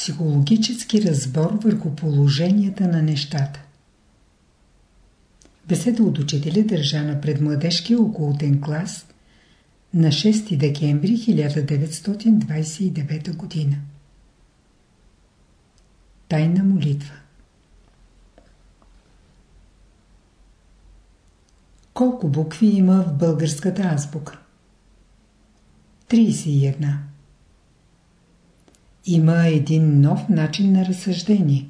психологически разбор върху положенията на нещата. Беседа от учителя държа на предмладежкия околотен клас на 6 декември 1929 г. Тайна молитва Колко букви има в българската азбука? 31. Има един нов начин на разсъждение.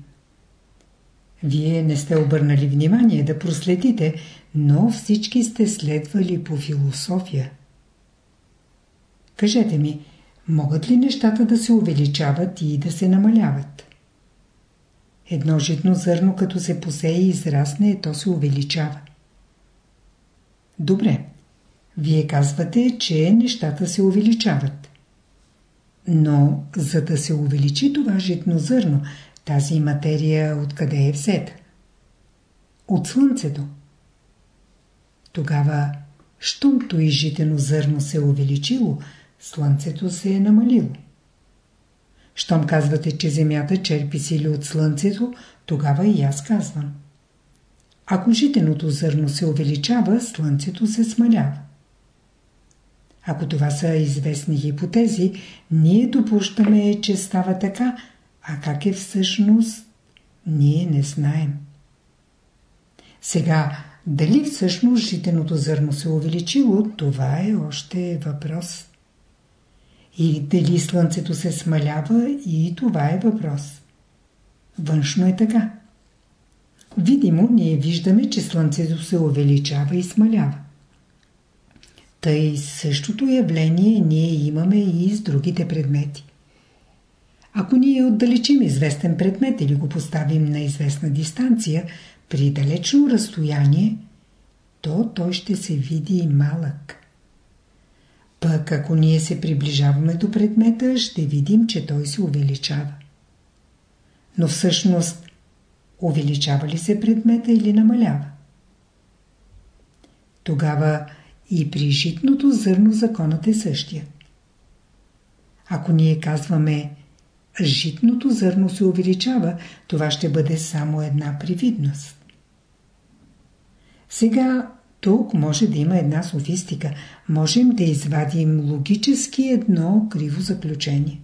Вие не сте обърнали внимание да проследите, но всички сте следвали по философия. Кажете ми, могат ли нещата да се увеличават и да се намаляват? Едно житно зърно, като се посее и израсне, то се увеличава. Добре. Вие казвате, че нещата се увеличават. Но за да се увеличи това житно зърно, тази материя откъде е взета? От Слънцето. Тогава, щомто и житено зърно се е увеличило, Слънцето се е намалило. Щом казвате, че Земята черпи сили от Слънцето, тогава и аз казвам. Ако житеното зърно се увеличава, Слънцето се смалява. Ако това са известни хипотези, ние допущаме, че става така, а как е всъщност, ние не знаем. Сега, дали всъщност житеното зърно се увеличило, това е още въпрос. И дали слънцето се смалява, и това е въпрос. Външно е така. Видимо, ние виждаме, че слънцето се увеличава и смалява. Тъй същото явление ние имаме и с другите предмети. Ако ние отдалечим известен предмет или го поставим на известна дистанция, при далечно разстояние, то той ще се види малък. Пък ако ние се приближаваме до предмета, ще видим, че той се увеличава. Но всъщност, увеличава ли се предмета или намалява? Тогава и при житното зърно законът е същия. Ако ние казваме житното зърно се увеличава, това ще бъде само една привидност. Сега тук може да има една софистика. Можем да извадим логически едно криво заключение.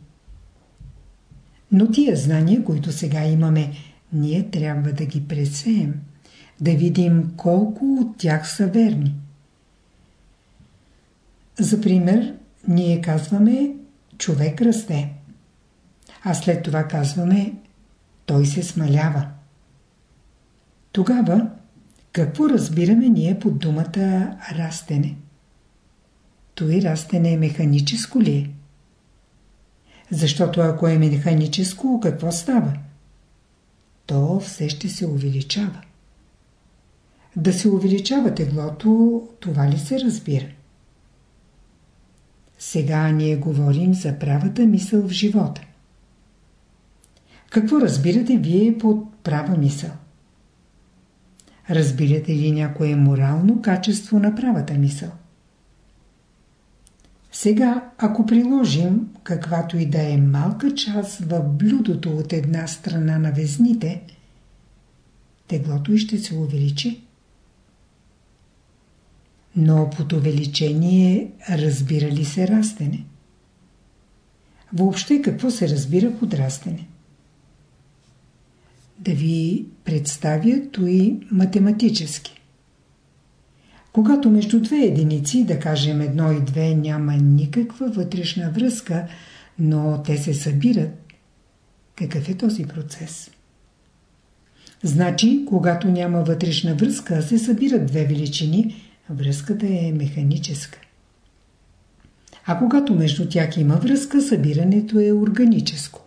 Но тия знания, които сега имаме, ние трябва да ги пресеем, да видим колко от тях са верни. За пример, ние казваме човек расте. А след това казваме той се смалява. Тогава какво разбираме ние под думата растене? Той растене е механическо ли е? Защото ако е механическо, какво става? То все ще се увеличава. Да се увеличава теглото, това ли се разбира? Сега ние говорим за правата мисъл в живота. Какво разбирате вие под права мисъл? Разбирате ли някое морално качество на правата мисъл? Сега, ако приложим каквато и да е малка част в блюдото от една страна на везните, теглото и ще се увеличи. Но под увеличение разбира ли се растене? Въобще какво се разбира под растене? Да ви представя и математически. Когато между две единици, да кажем едно и две, няма никаква вътрешна връзка, но те се събират, какъв е този процес? Значи, когато няма вътрешна връзка, се събират две величини, връзката е механическа. А когато между тях има връзка, събирането е органическо.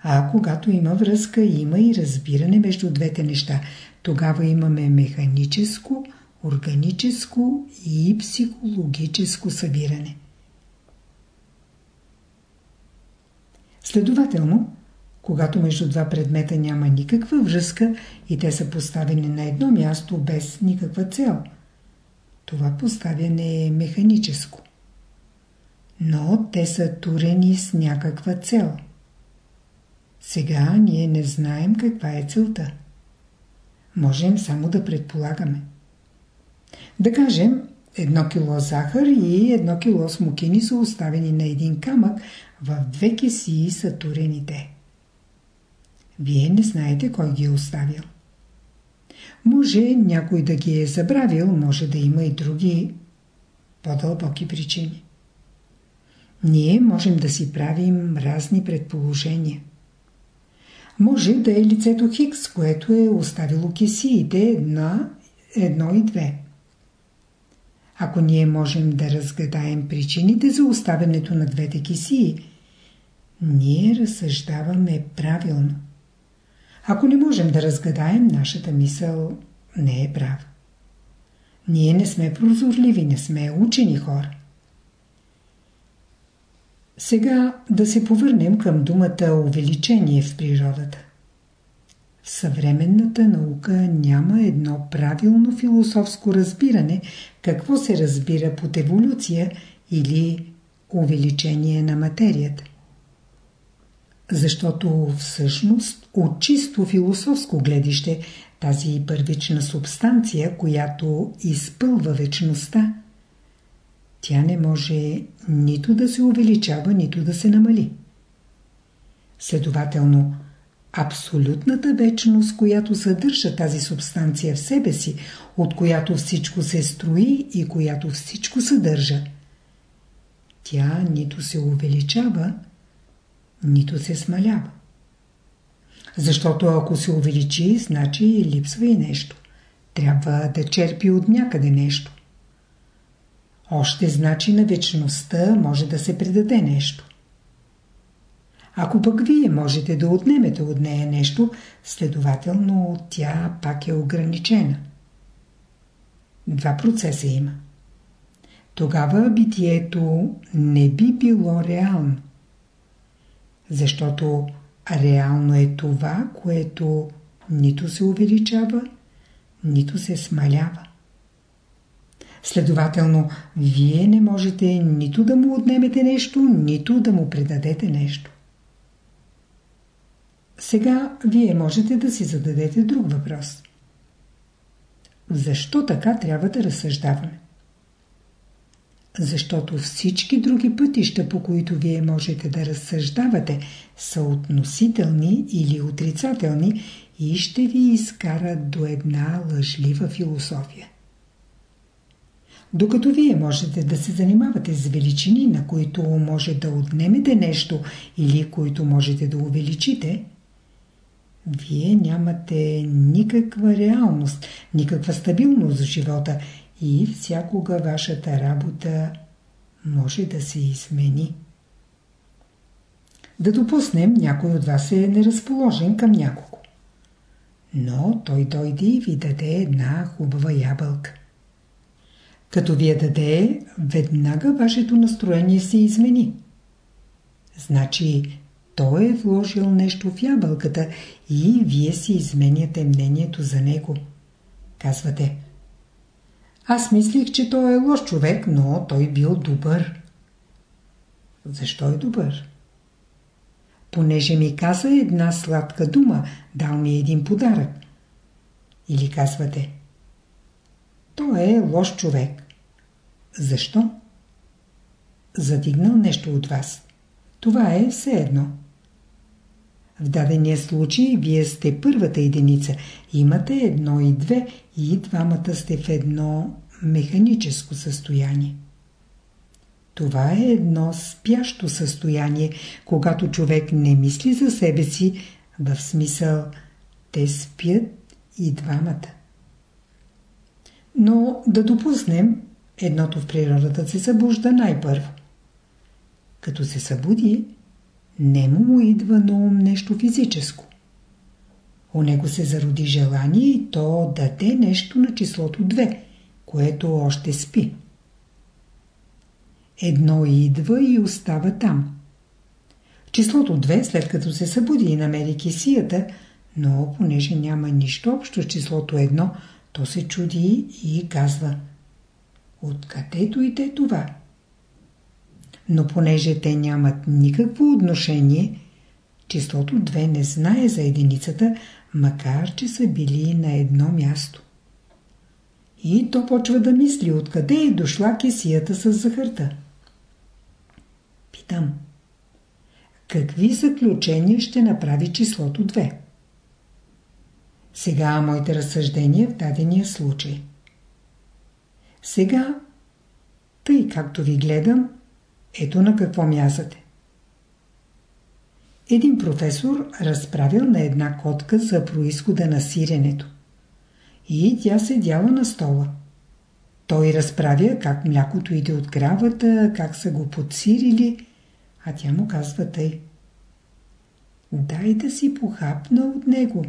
А когато има връзка, има и разбиране между двете неща. Тогава имаме механическо, органическо и психологическо събиране. Следователно, когато между два предмета няма никаква връзка и те са поставени на едно място без никаква цел, това поставяне е механическо. Но те са турени с някаква цел – Сега ние не знаем каква е целта. Можем само да предполагаме. Да кажем, едно кило захар и едно кило смокини са оставени на един камък, в две кесии са турените. Вие не знаете кой ги е оставил. Може някой да ги е забравил, може да има и други по-дълбоки причини. Ние можем да си правим разни предположения. Може да е лицето Хикс, което е оставило кесиите една, едно и две. Ако ние можем да разгадаем причините за оставянето на двете кисии, ние разсъждаваме правилно. Ако не можем да разгадаем, нашата мисъл не е права. Ние не сме прозорливи, не сме учени хора. Сега да се повърнем към думата увеличение в природата. В съвременната наука няма едно правилно философско разбиране какво се разбира под еволюция или увеличение на материята. Защото всъщност от чисто философско гледище тази първична субстанция, която изпълва вечността, тя не може нито да се увеличава, нито да се намали. Следователно, абсолютната вечност, която съдържа тази субстанция в себе си, от която всичко се строи и която всичко съдържа, тя нито се увеличава, нито се смалява. Защото ако се увеличи, значи липсва и нещо. Трябва да черпи от някъде нещо. Още значи на вечността може да се предаде нещо. Ако пък вие можете да отнемете от нея нещо, следователно тя пак е ограничена. Два процеса има. Тогава битието не би било реално. Защото реално е това, което нито се увеличава, нито се смалява. Следователно, вие не можете нито да му отнемете нещо, нито да му предадете нещо. Сега вие можете да си зададете друг въпрос. Защо така трябва да разсъждаваме? Защото всички други пътища, по които вие можете да разсъждавате, са относителни или отрицателни и ще ви изкарат до една лъжлива философия. Докато вие можете да се занимавате с величини, на които може да отнемете нещо или които можете да увеличите, вие нямате никаква реалност, никаква стабилност в живота и всякога вашата работа може да се измени. Да допуснем, някой от вас е неразположен към някого. Но той дойде и ви даде една хубава ябълка. Като ви я даде, веднага вашето настроение се измени. Значи, той е вложил нещо в ябълката и вие си изменяте мнението за него. Казвате, аз мислих, че той е лош човек, но той бил добър. Защо е добър? Понеже ми каза една сладка дума, дал ми един подарък. Или казвате, той е лош човек. Защо? Задигнал нещо от вас. Това е все едно. В дадения случай вие сте първата единица. Имате едно и две и двамата сте в едно механическо състояние. Това е едно спящо състояние, когато човек не мисли за себе си, в смисъл те спят и двамата. Но да допуснем, едното в природата се събужда най-първо. Като се събуди, не му идва на ум нещо физическо. У него се зароди желание и то даде нещо на числото 2, което още спи. Едно идва и остава там. Числото 2, след като се събуди и намери кисията, но понеже няма нищо общо с числото 1, то се чуди и казва Откъде дойде това? Но понеже те нямат никакво отношение, числото 2 не знае за единицата, макар че са били на едно място. И то почва да мисли откъде е дошла кесията с захарта. Питам. Какви заключения ще направи числото 2? Сега моите разсъждения в дадения случай. Сега, тъй както ви гледам, ето на какво мязате. Един професор разправил на една котка за происхода на сиренето. И тя седяла на стола. Той разправя как млякото иде от кравата, как са го подсирили, а тя му казва тъй. Дай да си похапна от него.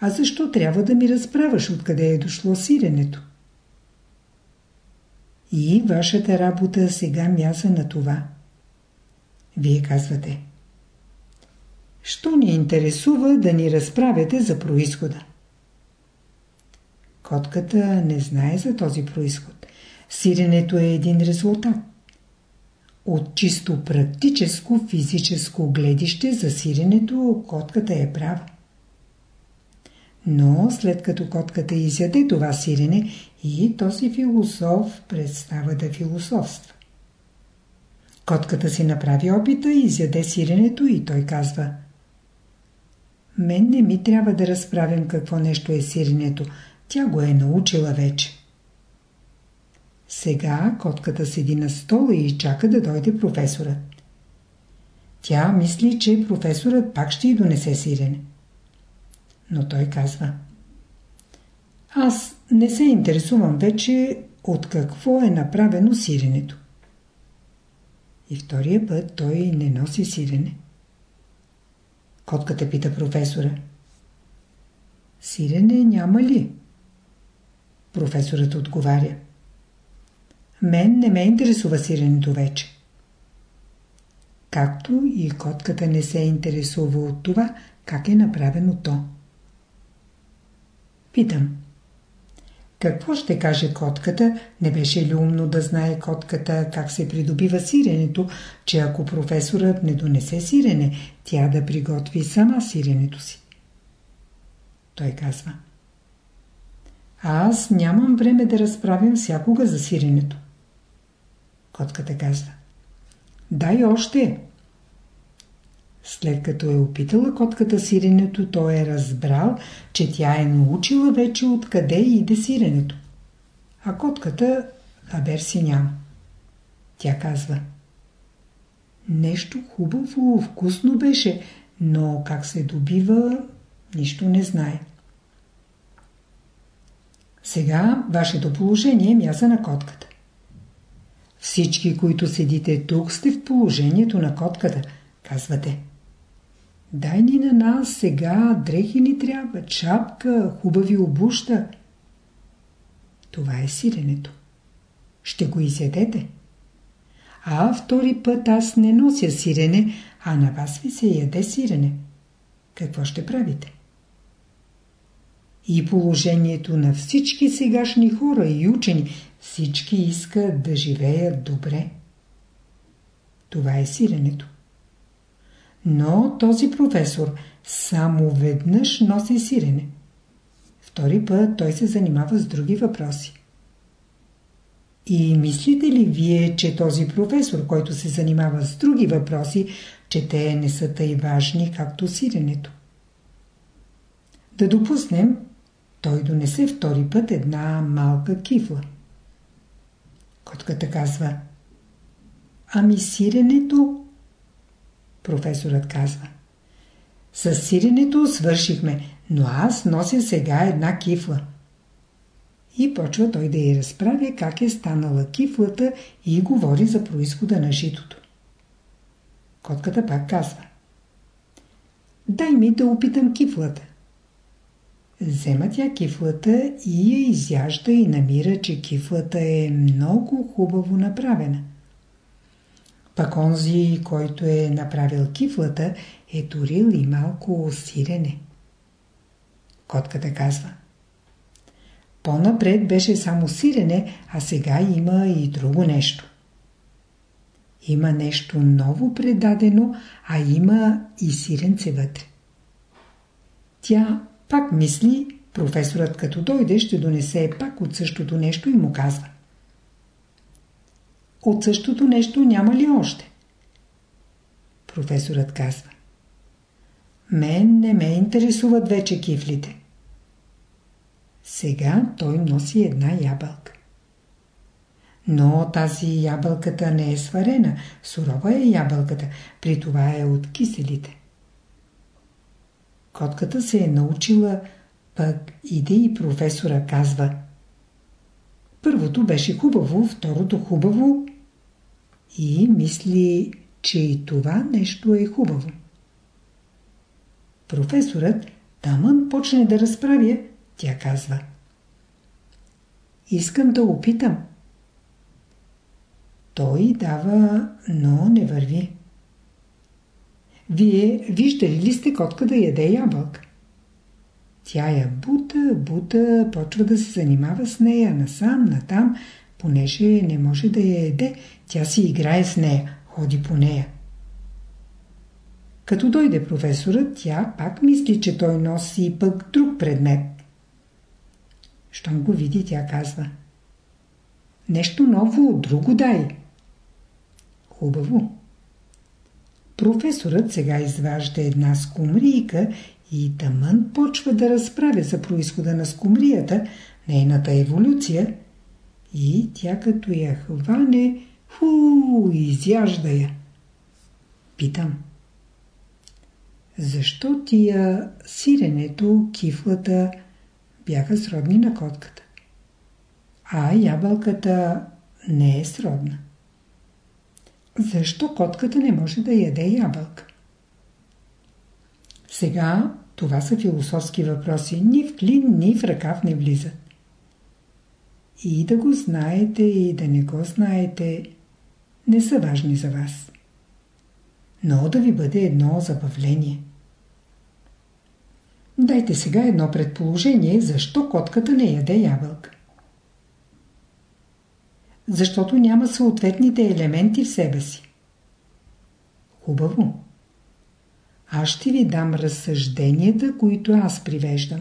А защо трябва да ми разправаш откъде е дошло сиренето? И вашата работа сега мяза на това. Вие казвате. Що ни интересува да ни разправяте за происхода? Котката не знае за този происход. Сиренето е един резултат. От чисто практическо физическо гледище за сиренето котката е права. Но след като котката изяде това сирене и този философ представа да философства. Котката си направи опита, изяде сиренето и той казва Мен не ми трябва да разправям какво нещо е сиренето. Тя го е научила вече. Сега котката седи на стола и чака да дойде професорът. Тя мисли, че професорът пак ще й донесе сирене. Но той казва Аз не се интересувам вече от какво е направено сиренето. И втория път той не носи сирене. Котката пита професора. Сирене няма ли? Професорът отговаря. Мен не ме интересува сиренето вече. Както и котката не се интересува от това, как е направено то. Питам. Какво ще каже котката? Не беше ли умно да знае котката как се придобива сиренето, че ако професорът не донесе сирене, тя да приготви сама сиренето си? Той казва. Аз нямам време да разправям всякога за сиренето. Котката казва. Дай още. След като е опитала котката сиренето, той е разбрал, че тя е научила вече откъде иде сиренето. А котката хабер си няма. Тя казва. Нещо хубаво, вкусно беше, но как се добива, нищо не знае. Сега вашето положение е мяса на котката. Всички, които седите тук, сте в положението на котката, казвате. Дай ни на нас сега, дрехи ни трябва, чапка, хубави обуща. Това е сиренето. Ще го изядете. А втори път аз не нося сирене, а на вас ви се яде сирене. Какво ще правите? И положението на всички сегашни хора и учени, всички искат да живеят добре. Това е сиренето. Но този професор само веднъж носи сирене. Втори път той се занимава с други въпроси. И мислите ли вие, че този професор, който се занимава с други въпроси, че те не са тъй важни, както сиренето? Да допуснем, той донесе втори път една малка кифла. Котката казва Ами сиренето Професорът казва. С сиренето свършихме, но аз нося сега една кифла. И почва той да й разправя как е станала кифлата и говори за происхода на житото. Котката пак казва. Дай ми да опитам кифлата. Взема тя кифлата и я изяжда и намира, че кифлата е много хубаво направена. Пак онзи, който е направил кифлата, е турил и малко сирене. Котката казва. По-напред беше само сирене, а сега има и друго нещо. Има нещо ново предадено, а има и сиренце вътре. Тя пак мисли, професорът като дойде ще донесе пак от същото нещо и му казва. От същото нещо няма ли още? Професорът казва. Мен не ме интересуват вече кифлите. Сега той носи една ябълка. Но тази ябълката не е сварена, сурова е ябълката, при това е от киселите. Котката се е научила, пък иде и професора казва Първото беше хубаво, второто хубаво и мисли, че и това нещо е хубаво. Професорът тамън почне да разправя, тя казва Искам да опитам. Той дава, но не върви. Вие виждали ли сте котка да яде ябълка? Тя я бута, бута, почва да се занимава с нея насам, натам, понеже не може да я еде, тя си играе с нея, ходи по нея. Като дойде професорът, тя пак мисли, че той носи пък друг предмет. Щом го види, тя казва. Нещо ново, друго дай. Хубаво. Професорът сега изважда една скумрийка и тъмън почва да разправя за происхода на скумрията, нейната еволюция, и тя като я хване, ху, изяжда я. Питам. Защо тия сиренето, кифлата бяха сродни на котката? А ябълката не е сродна. Защо котката не може да яде ябълка? Сега това са философски въпроси. Ни в клин, ни в ръкав не влизат. И да го знаете, и да не го знаете, не са важни за вас. Но да ви бъде едно забавление. Дайте сега едно предположение, защо котката не яде ябълка. Защото няма съответните елементи в себе си. Хубаво. Аз ще ви дам разсъжденията, които аз привеждам.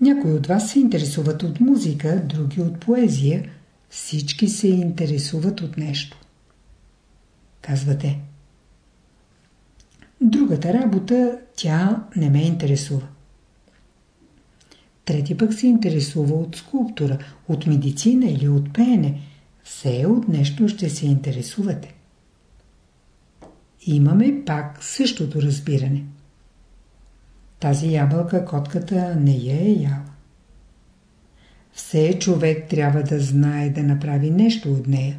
Някои от вас се интересуват от музика, други от поезия, всички се интересуват от нещо. Казвате. Другата работа, тя не ме интересува. Трети пък се интересува от скулптура, от медицина или от пеене. Все от нещо ще се интересувате. Имаме пак същото разбиране. Тази ябълка котката не я е яла. Все човек трябва да знае да направи нещо от нея.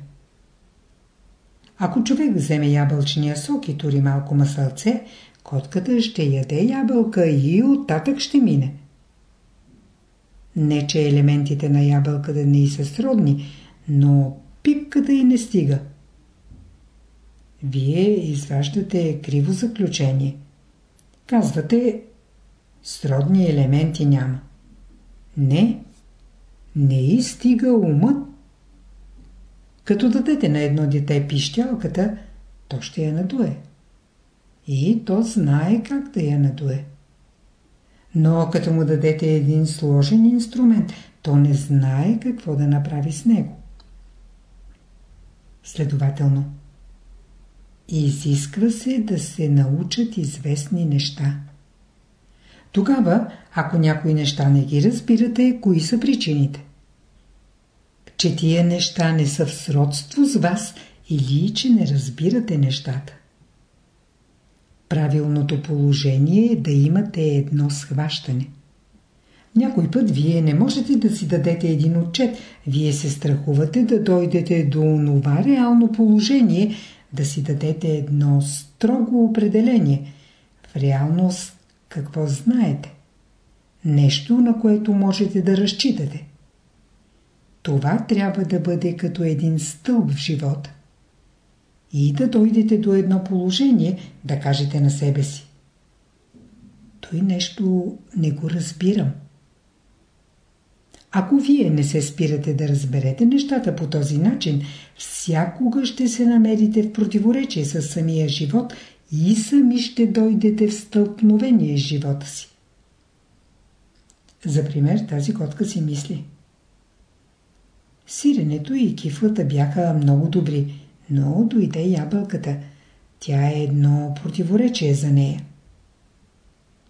Ако човек вземе ябълчния сок и тури малко масълце, котката ще яде ябълка и оттатък ще мине. Не, че елементите на ябълката не са сродни, но пипката и не стига. Вие изваждате криво заключение. Казвате, сродни елементи няма. Не, не и умът. Като дадете на едно дете пищялката, то ще я надуе. И то знае как да я надуе. Но като му дадете един сложен инструмент, то не знае какво да направи с него. Следователно, изисква се да се научат известни неща. Тогава, ако някои неща не ги разбирате, кои са причините? Че тия неща не са в сродство с вас или че не разбирате нещата. Правилното положение е да имате едно схващане. Някой път вие не можете да си дадете един отчет. Вие се страхувате да дойдете до това реално положение, да си дадете едно строго определение. В реалност какво знаете? Нещо, на което можете да разчитате. Това трябва да бъде като един стълб в живота и да дойдете до едно положение, да кажете на себе си. Той нещо не го разбирам. Ако вие не се спирате да разберете нещата по този начин, всякога ще се намерите в противоречие с самия живот и сами ще дойдете в стълкновение с живота си. За пример тази котка си мисли. Сиренето и кифлата бяха много добри, но дойде ябълката. Тя е едно противоречие за нея.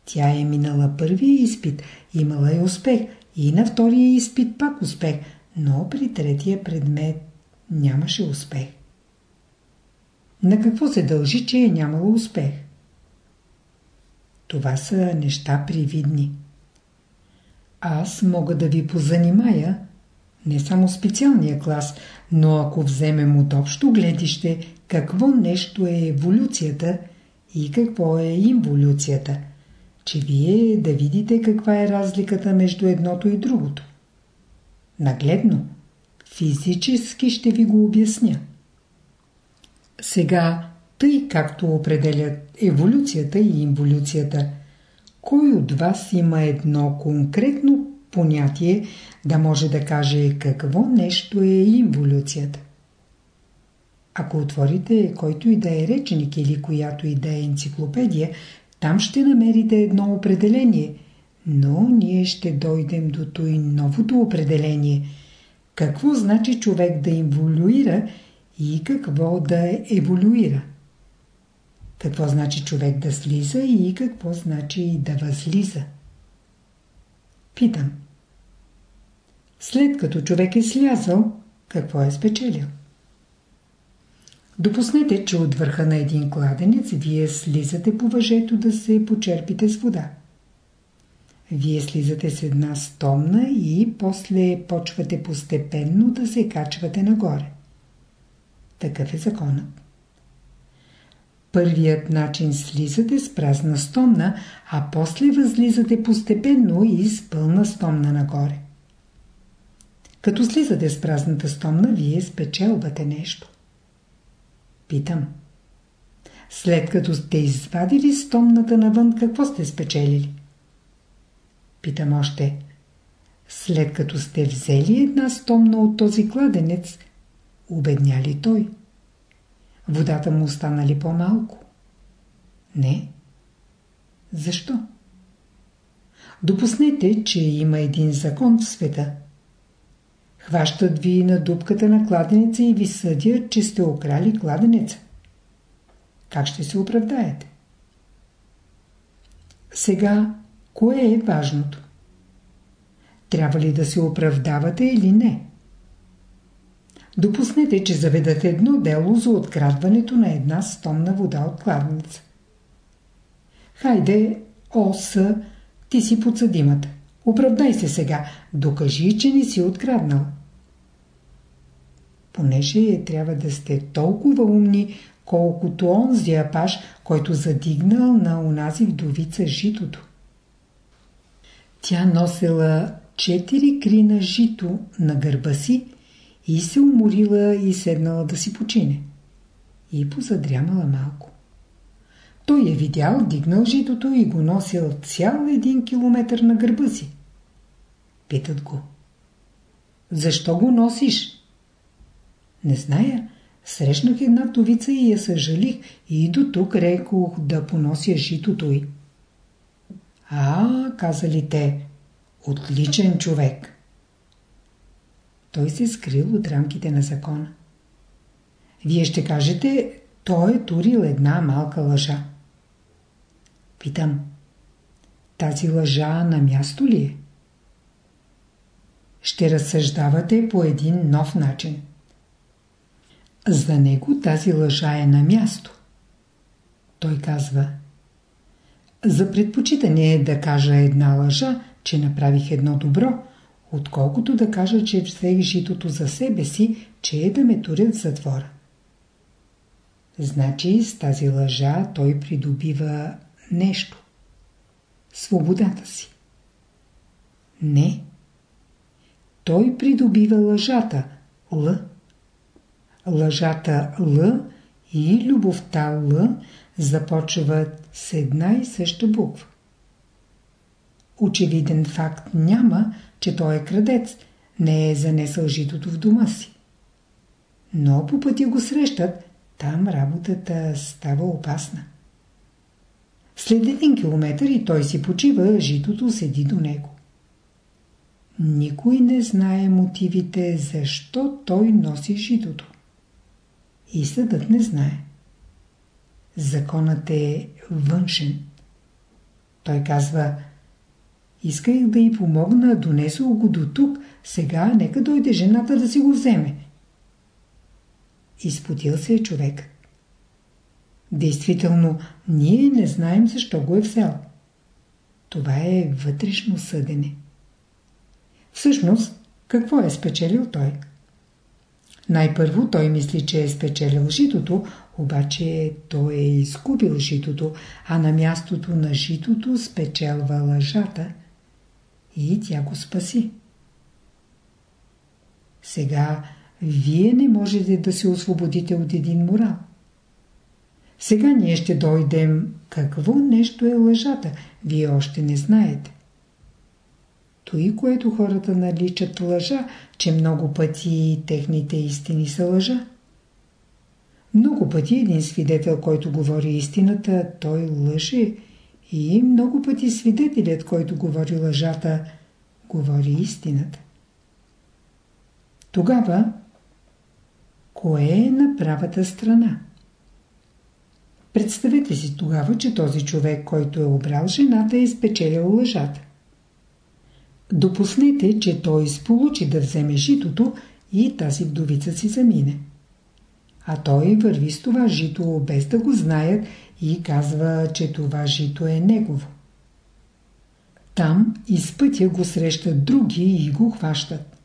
Тя е минала първия изпит, имала е успех и на втория изпит пак успех, но при третия предмет нямаше успех. На какво се дължи, че е нямало успех? Това са неща привидни. Аз мога да ви позанимая, не само специалния клас, но ако вземем от общо гледище какво нещо е еволюцията и какво е инволюцията – че вие да видите каква е разликата между едното и другото. Нагледно, физически ще ви го обясня. Сега, тъй както определят еволюцията и инволюцията, кой от вас има едно конкретно понятие да може да каже какво нещо е инволюцията? Ако отворите който и да е реченик или която и да е енциклопедия, там ще намерите едно определение, но ние ще дойдем до той новото определение. Какво значи човек да инволюира и какво да еволюира? Какво значи човек да слиза и какво значи да възлиза? Питам. След като човек е слязал, какво е спечелил? Допуснете, че от върха на един кладенец вие слизате по въжето да се почерпите с вода. Вие слизате с една стомна и после почвате постепенно да се качвате нагоре. Такъв е законът. Първият начин слизате с празна стомна, а после възлизате постепенно и с пълна стомна нагоре. Като слизате с празната стомна, вие спечелвате нещо. Питам. След като сте извадили стомната навън, какво сте спечелили? Питам още. След като сте взели една стомна от този кладенец, обедня ли той? Водата му остана ли по-малко? Не. Защо? Допуснете, че има един закон в света – Хващат ви на дупката на кладенеца и ви съдят, че сте украли кладенеца. Как ще се оправдаете? Сега, кое е важното? Трябва ли да се оправдавате или не? Допуснете, че заведате едно дело за открадването на една стомна вода от кладенеца. Хайде, оса, ти си подсъдимата. Оправдай се сега. Докажи, че не си откраднал. Понеже трябва да сте толкова умни, колкото онзи апаш, който задигнал на унази вдовица житото. Тя носела четири крина жито на гърба си и се уморила и седнала да си почине. И позадрямала малко. Той е видял, дигнал житото и го носил цял един километър на гърба си. Питат го. Защо го носиш? Не зная. Срещнах една вдовица и я съжалих и до тук рекох да понося житото й. А, казали те, отличен човек. Той се скрил от рамките на закона. Вие ще кажете, той е турил една малка лъжа. Питам, тази лъжа на място ли е? Ще разсъждавате по един нов начин. За него тази лъжа е на място. Той казва За предпочитане е да кажа една лъжа, че направих едно добро, отколкото да кажа, че взех житото за себе си, че е да ме турят в затвора. Значи с тази лъжа той придобива нещо. Свободата си. Не. Той придобива лъжата, Л. Лъжата Л и любовта Л започват с една и съща буква. Очевиден факт няма, че той е крадец, не е занесъл житото в дома си. Но по пътя го срещат, там работата става опасна. След един километър и той си почива, житото седи до него. Никой не знае мотивите, защо той носи житото. И съдът не знае. Законът е външен. Той казва, исках да й помогна, донесох го до тук, сега нека дойде жената да си го вземе. Изпотил се е човек. Действително, ние не знаем защо го е взел. Това е вътрешно съдене. Всъщност, какво е спечелил той? Най-първо той мисли, че е спечелил житото, обаче той е изгубил житото, а на мястото на житото спечелва лъжата и тя го спаси. Сега вие не можете да се освободите от един морал. Сега ние ще дойдем какво нещо е лъжата, вие още не знаете. Той, което хората наличат лъжа, че много пъти техните истини са лъжа. Много пъти един свидетел, който говори истината, той лъже и много пъти свидетелят, който говори лъжата, говори истината. Тогава, кое е на правата страна? Представете си тогава, че този човек, който е обрал жената, е спечелил лъжата. Допуснете, че той сполучи да вземе житото и тази вдовица си замине. А той върви с това жито, без да го знаят и казва, че това жито е негово. Там из пътя го срещат други и го хващат.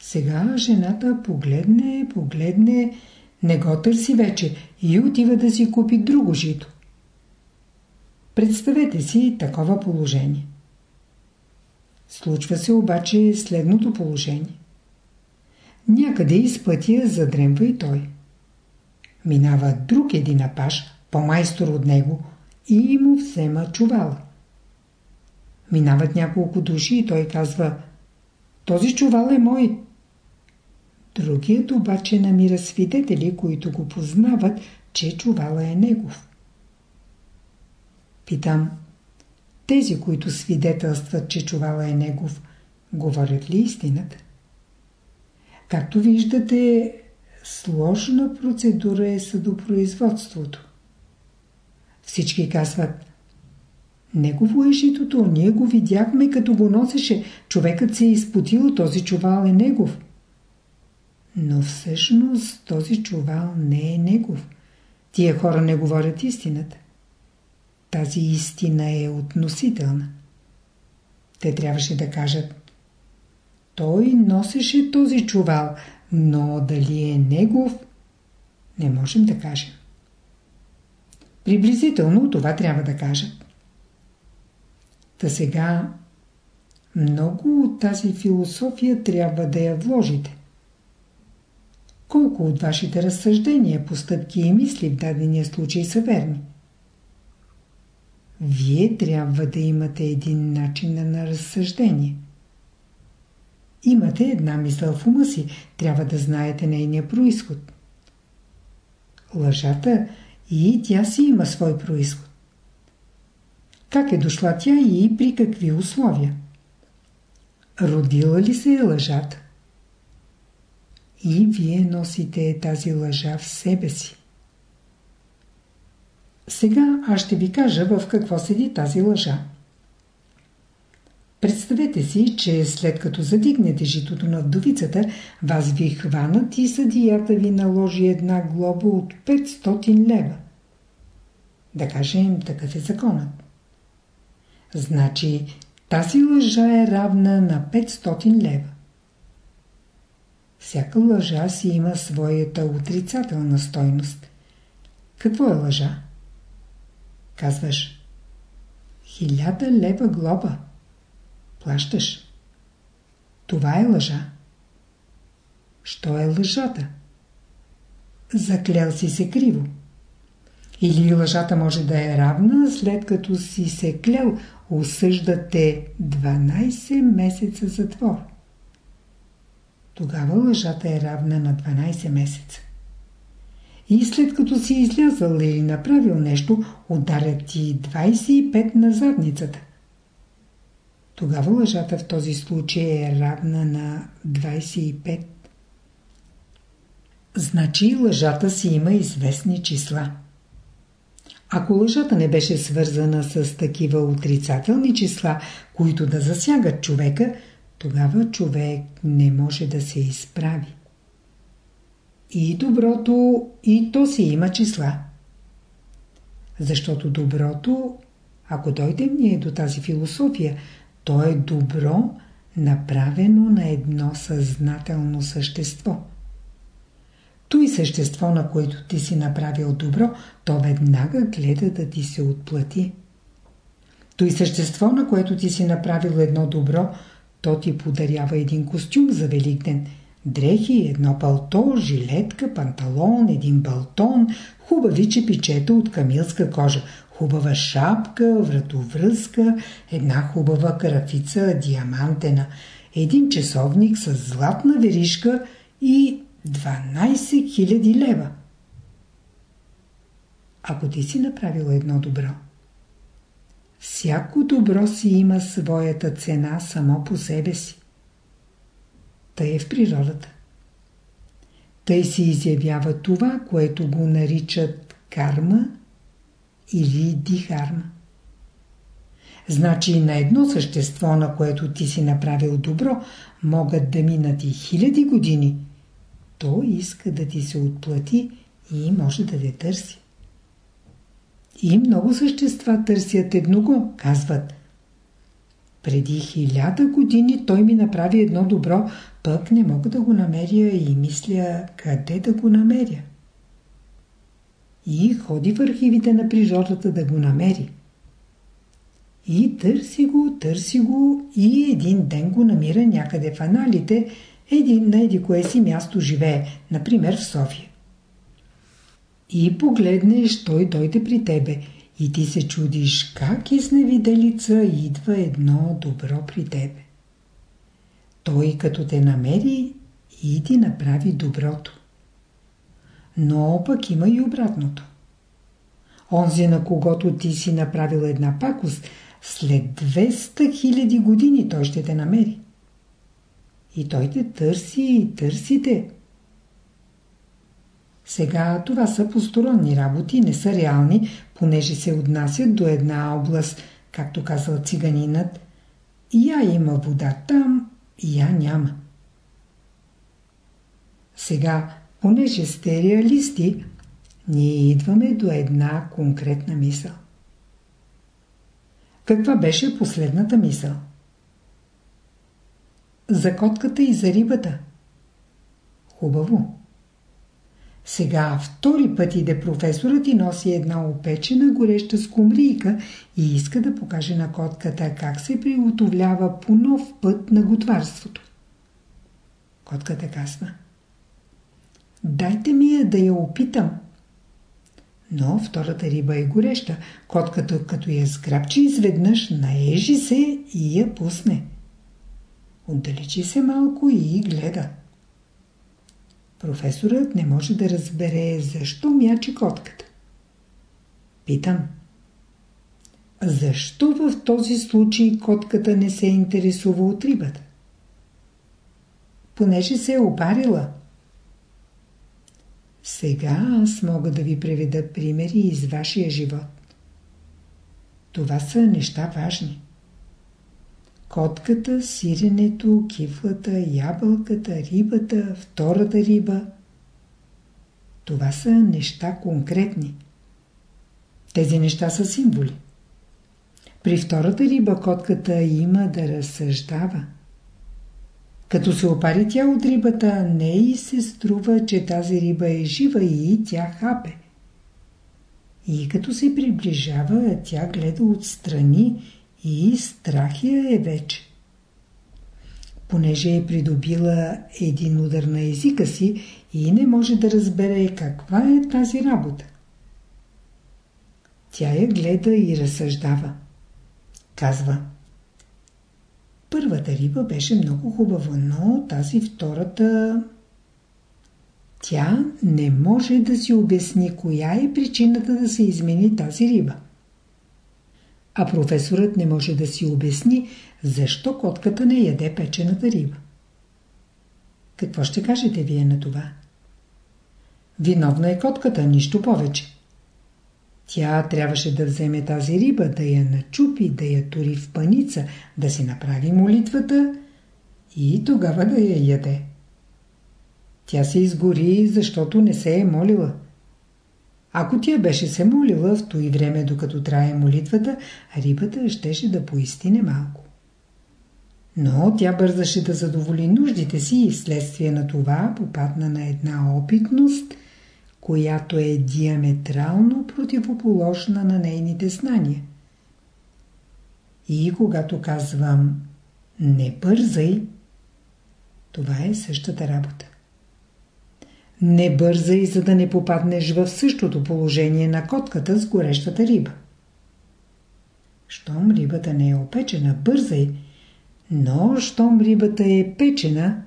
Сега жената погледне, погледне, не го търси вече и отива да си купи друго жито. Представете си такова положение. Случва се обаче следното положение. Някъде из пътя задремва и той. Минава друг един апаш, по-майстор от него, и му взема чувала. Минават няколко души и той казва Този чувал е мой. Другият обаче намира свидетели, които го познават, че чувала е негов. Питам, тези, които свидетелстват, че чувала е негов, говорят ли истината? Както виждате, сложна процедура е съдопроизводството. Всички казват, Негово е житото, ние го видяхме като го носеше, човекът се е изпотил, този чувал е негов. Но всъщност този чувал не е негов. Тия хора не говорят истината. Тази истина е относителна. Те трябваше да кажат Той носеше този чувал, но дали е негов, не можем да кажем. Приблизително това трябва да кажат. Та сега много от тази философия трябва да я вложите. Колко от вашите разсъждения, постъпки и мисли в дадения случай са верни? Вие трябва да имате един начин на разсъждение. Имате една мисъл в ума си, трябва да знаете нейния происход. Лъжата и тя си има свой происход. Как е дошла тя и при какви условия? Родила ли се е лъжата? И вие носите тази лъжа в себе си. Сега аз ще ви кажа в какво седи тази лъжа. Представете си, че след като задигнете житото на вдовицата, вас ви хванат и съдията ви наложи една глоба от 500 лева. Да кажем, такъв е законът. Значи, тази лъжа е равна на 500 лева. Всяка лъжа си има своята отрицателна стойност. Какво е лъжа? Казваш Хиляда лева глоба. Плащаш. Това е лъжа. Що е лъжата? Заклел си се криво. Или лъжата може да е равна, след като си се клел, осъждате 12 месеца затвор. Тогава лъжата е равна на 12 месеца. И след като си излязъл или направил нещо, ударят ти 25 на задницата. Тогава лъжата в този случай е равна на 25. Значи лъжата си има известни числа. Ако лъжата не беше свързана с такива отрицателни числа, които да засягат човека, тогава човек не може да се изправи. И доброто, и то си има числа. Защото доброто, ако дойдем ние до тази философия, то е добро, направено на едно съзнателно същество. Той същество, на което ти си направил добро, то веднага гледа да ти се отплати. Той същество, на което ти си направил едно добро, то ти подарява един костюм за Великден. Дрехи, едно палто, жилетка, панталон, един балтон, хубави чепичета от камилска кожа, хубава шапка, вратовръзка, една хубава карафица, диамантена, един часовник с златна веришка и 12 000 лева. Ако ти си направил едно добро, всяко добро си има своята цена само по себе си. Тъй е в природата. Тъй се изявява това, което го наричат карма или дихарма. Значи на едно същество, на което ти си направил добро, могат да минат и хиляди години – то иска да ти се отплати и може да те търси. И много същества търсят едного, казват. Преди хиляда години той ми направи едно добро, пък не мога да го намеря и мисля къде да го намеря. И ходи в архивите на природата да го намери. И търси го, търси го и един ден го намира някъде в аналите – един на еди кое си място живее, например в София. И погледнеш, той дойде при тебе и ти се чудиш как из невиделица идва едно добро при тебе. Той като те намери и ти направи доброто. Но пък има и обратното. Онзи, на когото ти си направил една пакост, след 200 000 години той ще те намери. И той те търси и търсите. Сега това са посторонни работи, не са реални, понеже се отнасят до една област, както казал циганинът. Я има вода там, я няма. Сега, понеже сте реалисти, ние идваме до една конкретна мисъл. Каква беше последната мисъл? За котката и за рибата. Хубаво. Сега втори път иде професорът и носи една опечена гореща скумрийка и иска да покаже на котката как се приготовлява по нов път на готварството. Котката казва. Дайте ми я да я опитам. Но втората риба е гореща. Котката като я сграбчи изведнъж, наежи се и я пусне. Отдалечи се малко и гледа. Професорът не може да разбере защо мячи котката. Питам. Защо в този случай котката не се интересува от рибата? Понеже се е обарила. Сега аз мога да ви преведа примери из вашия живот. Това са неща важни котката, сиренето, кифлата, ябълката, рибата, втората риба. Това са неща конкретни. Тези неща са символи. При втората риба котката има да разсъждава. Като се опари тя от рибата, не и се струва, че тази риба е жива и тя хапе. И като се приближава, тя гледа отстрани и страх я е вече. Понеже е придобила един удар на езика си и не може да разбере каква е тази работа. Тя я гледа и разсъждава. Казва. Първата риба беше много хубава, но тази втората... Тя не може да си обясни коя е причината да се измени тази риба. А професорът не може да си обясни защо котката не яде печената риба. Какво ще кажете вие на това? Виновна е котката, нищо повече. Тя трябваше да вземе тази риба, да я начупи, да я тури в паница, да си направи молитвата и тогава да я яде. Тя се изгори, защото не се е молила. Ако тя беше се молила в той време, докато трае молитвата, рибата щеше да поистине малко. Но тя бързаше да задоволи нуждите си и вследствие на това попадна на една опитност, която е диаметрално противоположна на нейните знания. И когато казвам не бързай, това е същата работа. Не бързай, за да не попаднеш в същото положение на котката с горещата риба. Щом рибата не е опечена, бързай, но щом рибата е печена,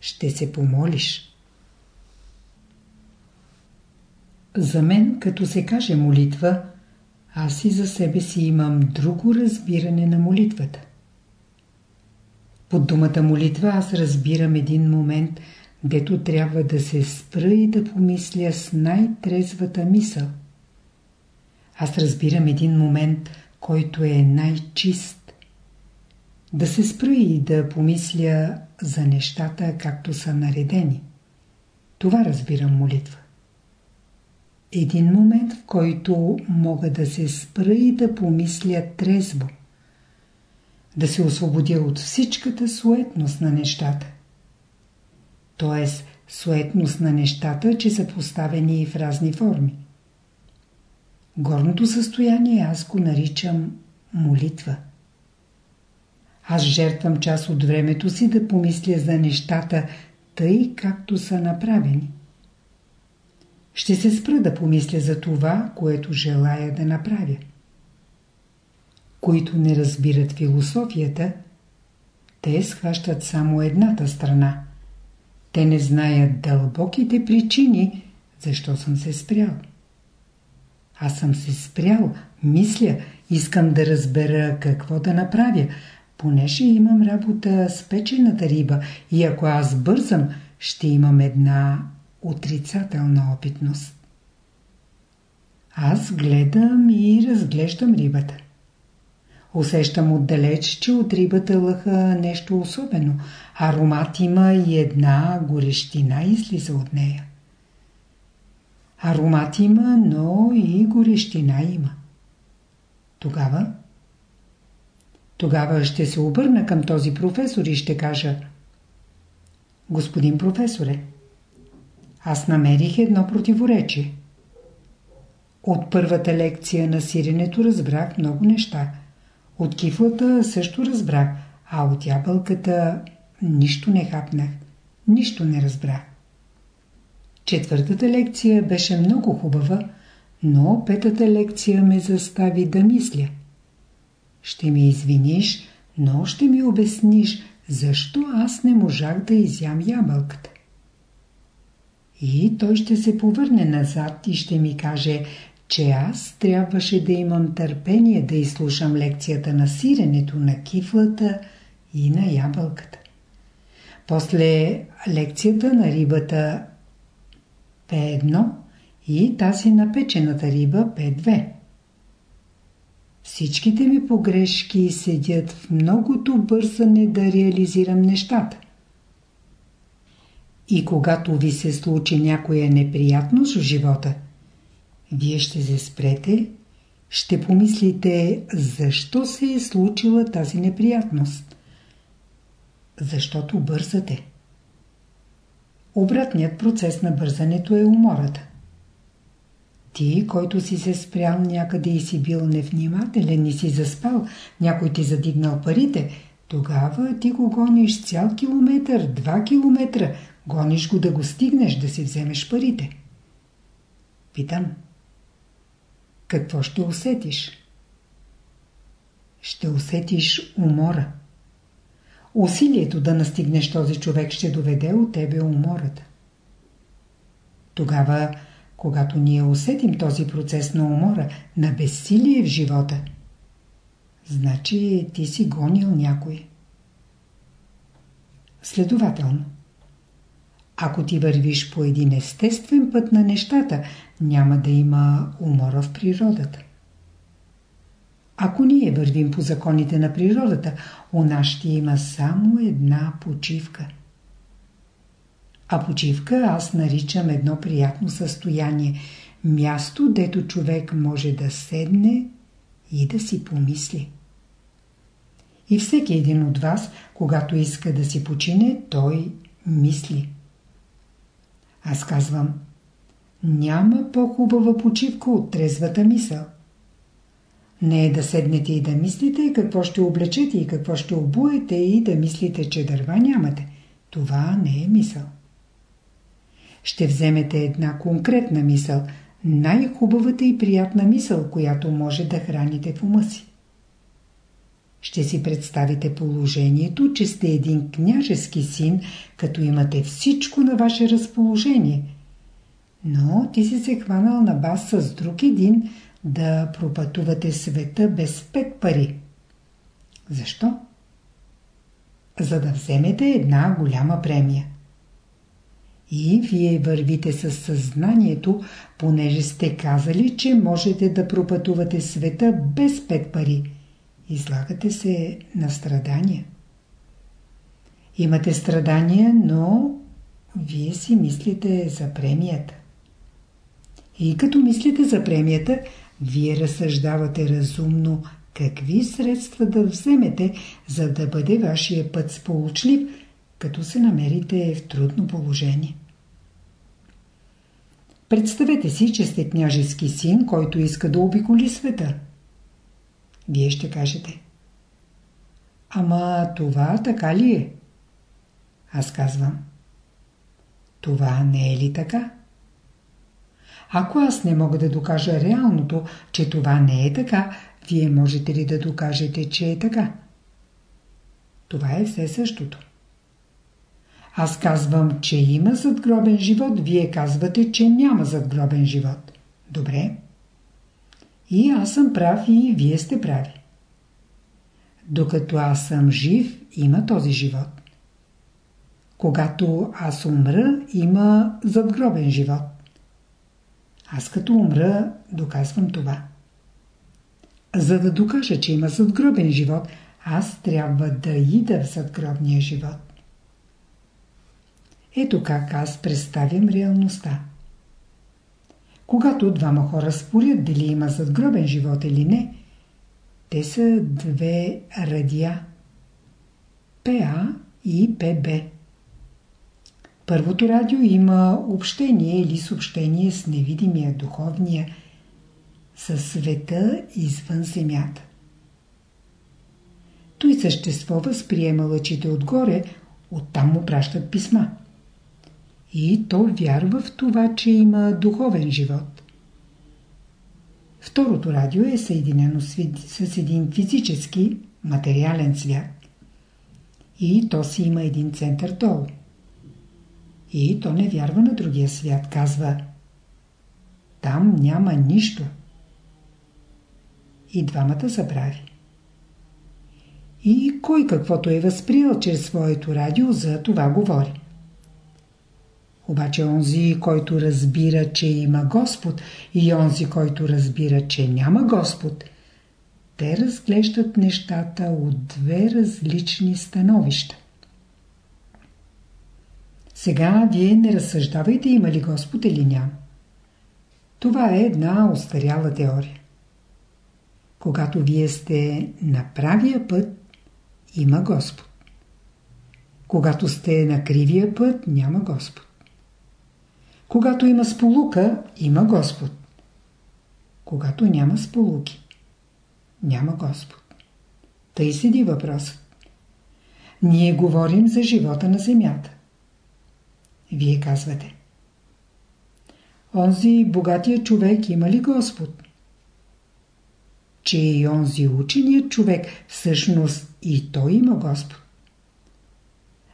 ще се помолиш. За мен, като се каже молитва, аз и за себе си имам друго разбиране на молитвата. Под думата молитва аз разбирам един момент, дето трябва да се спра и да помисля с най-трезвата мисъл. Аз разбирам един момент, който е най-чист. Да се спра и да помисля за нещата, както са наредени. Това разбирам молитва един момент, в който мога да се спра и да помисля трезво. Да се освободя от всичката суетност на нещата. Тоест, суетност на нещата, че са поставени в разни форми. Горното състояние аз го наричам молитва. Аз жертвам част от времето си да помисля за нещата, тъй както са направени. Ще се спра да помисля за това, което желая да направя. Които не разбират философията, те схващат само едната страна. Те не знаят дълбоките причини, защо съм се спрял. Аз съм се спрял, мисля, искам да разбера какво да направя, понеже имам работа с печената риба и ако аз бързам, ще имам една отрицателна опитност. Аз гледам и разглеждам рибата. Усещам отдалеч, че от рибата лъха нещо особено. Аромат има и една горещина излиза от нея. Аромат има, но и горещина има. Тогава? Тогава ще се обърна към този професор и ще кажа Господин професоре, аз намерих едно противоречие. От първата лекция на сиренето разбрах много неща. От кифлата също разбрах, а от ябълката нищо не хапнах. Нищо не разбрах. Четвъртата лекция беше много хубава, но петата лекция ме застави да мисля. Ще ми извиниш, но ще ми обясниш, защо аз не можах да изям ябълката. И той ще се повърне назад и ще ми каже, че аз трябваше да имам търпение да изслушам лекцията на сиренето, на кифлата и на ябълката. После лекцията на рибата П1 и тази на печената риба П2. Всичките ми погрешки седят в многото бързане да реализирам нещата. И когато ви се случи някоя неприятност в живота, вие ще се спрете, ще помислите защо се е случила тази неприятност. Защото бързате. Обратният процес на бързането е умората. Ти, който си се спрял някъде и си бил невнимателен и си заспал, някой ти задигнал парите, тогава ти го гониш цял километър, два километра, Гониш го да го стигнеш, да си вземеш парите. Питам. какво ще усетиш? Ще усетиш умора. Усилието да настигнеш този човек ще доведе от тебе умората. Тогава, когато ние усетим този процес на умора, на безсилие в живота, значи ти си гонил някой. Следователно, ако ти вървиш по един естествен път на нещата, няма да има умора в природата. Ако ние вървим по законите на природата, у нас ще има само една почивка. А почивка аз наричам едно приятно състояние, място, дето човек може да седне и да си помисли. И всеки един от вас, когато иска да си почине, той мисли. Аз казвам, няма по-хубава почивка от трезвата мисъл. Не е да седнете и да мислите какво ще облечете и какво ще обуете и да мислите, че дърва нямате. Това не е мисъл. Ще вземете една конкретна мисъл, най-хубавата и приятна мисъл, която може да храните в ума си. Ще си представите положението, че сте един княжески син, като имате всичко на ваше разположение. Но ти си се хванал на бас с друг един да пропътувате света без пет пари. Защо? За да вземете една голяма премия. И вие вървите с съзнанието, понеже сте казали, че можете да пропътувате света без пет пари – Излагате се на страдания. Имате страдания, но вие си мислите за премията. И като мислите за премията, вие разсъждавате разумно какви средства да вземете, за да бъде вашия път сполучлив, като се намерите в трудно положение. Представете си, че сте княжески син, който иска да обиколи света. Вие ще кажете. Ама това така ли е? Аз казвам. Това не е ли така? Ако аз не мога да докажа реалното, че това не е така, вие можете ли да докажете, че е така? Това е все същото. Аз казвам, че има задгробен живот, вие казвате, че няма задгробен живот. Добре. И аз съм прав и вие сте прави. Докато аз съм жив, има този живот. Когато аз умра, има задгробен живот. Аз като умра, доказвам това. За да докажа, че има задгробен живот, аз трябва да ида в задгробния живот. Ето как аз представям реалността. Когато двама хора спорят дали има задгробен живот или не, те са две радия. ПА и ПБ. Първото радио има общение или съобщение с невидимия, духовния, със света извън Земята. Той същество възприема лъчите отгоре, оттам му пращат писма и то вярва в това, че има духовен живот. Второто радио е съединено с един физически, материален свят. И то си има един център долу. И то не вярва на другия свят, казва Там няма нищо. И двамата забрави. И кой каквото е възприел чрез своето радио, за това говори. Обаче онзи, който разбира, че има Господ и онзи, който разбира, че няма Господ, те разглеждат нещата от две различни становища. Сега вие не разсъждавайте има ли Господ или няма. Това е една устаряла теория. Когато вие сте на правия път, има Господ. Когато сте на кривия път, няма Господ. Когато има сполука, има Господ. Когато няма сполуки, няма Господ. Тъй седи въпросът. Ние говорим за живота на земята. Вие казвате. Онзи богатия човек има ли Господ? че и онзи ученият човек всъщност и той има Господ.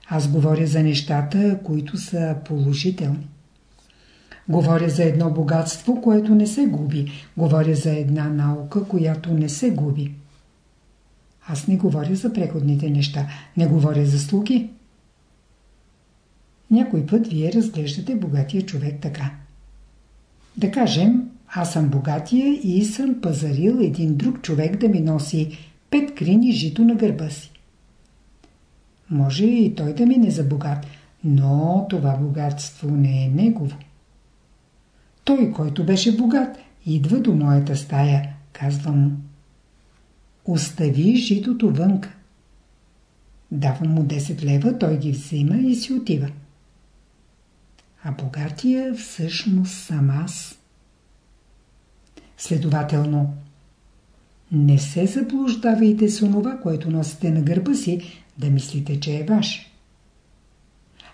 Аз говоря за нещата, които са положителни. Говоря за едно богатство, което не се губи. Говоря за една наука, която не се губи. Аз не говоря за преходните неща. Не говоря за слуги. Някой път вие разглеждате богатия човек така. Да кажем, аз съм богатия и съм пазарил един друг човек да ми носи пет крини жито на гърба си. Може и той да мине за богат, но това богатство не е негово. Той, който беше богат, идва до моята стая, казва му. Остави житото вънка. Давам му 10 лева, той ги взима и си отива. А богатия всъщност съм аз. Следователно, не се заблуждавайте с онова, което носите на гърба си, да мислите, че е ваше.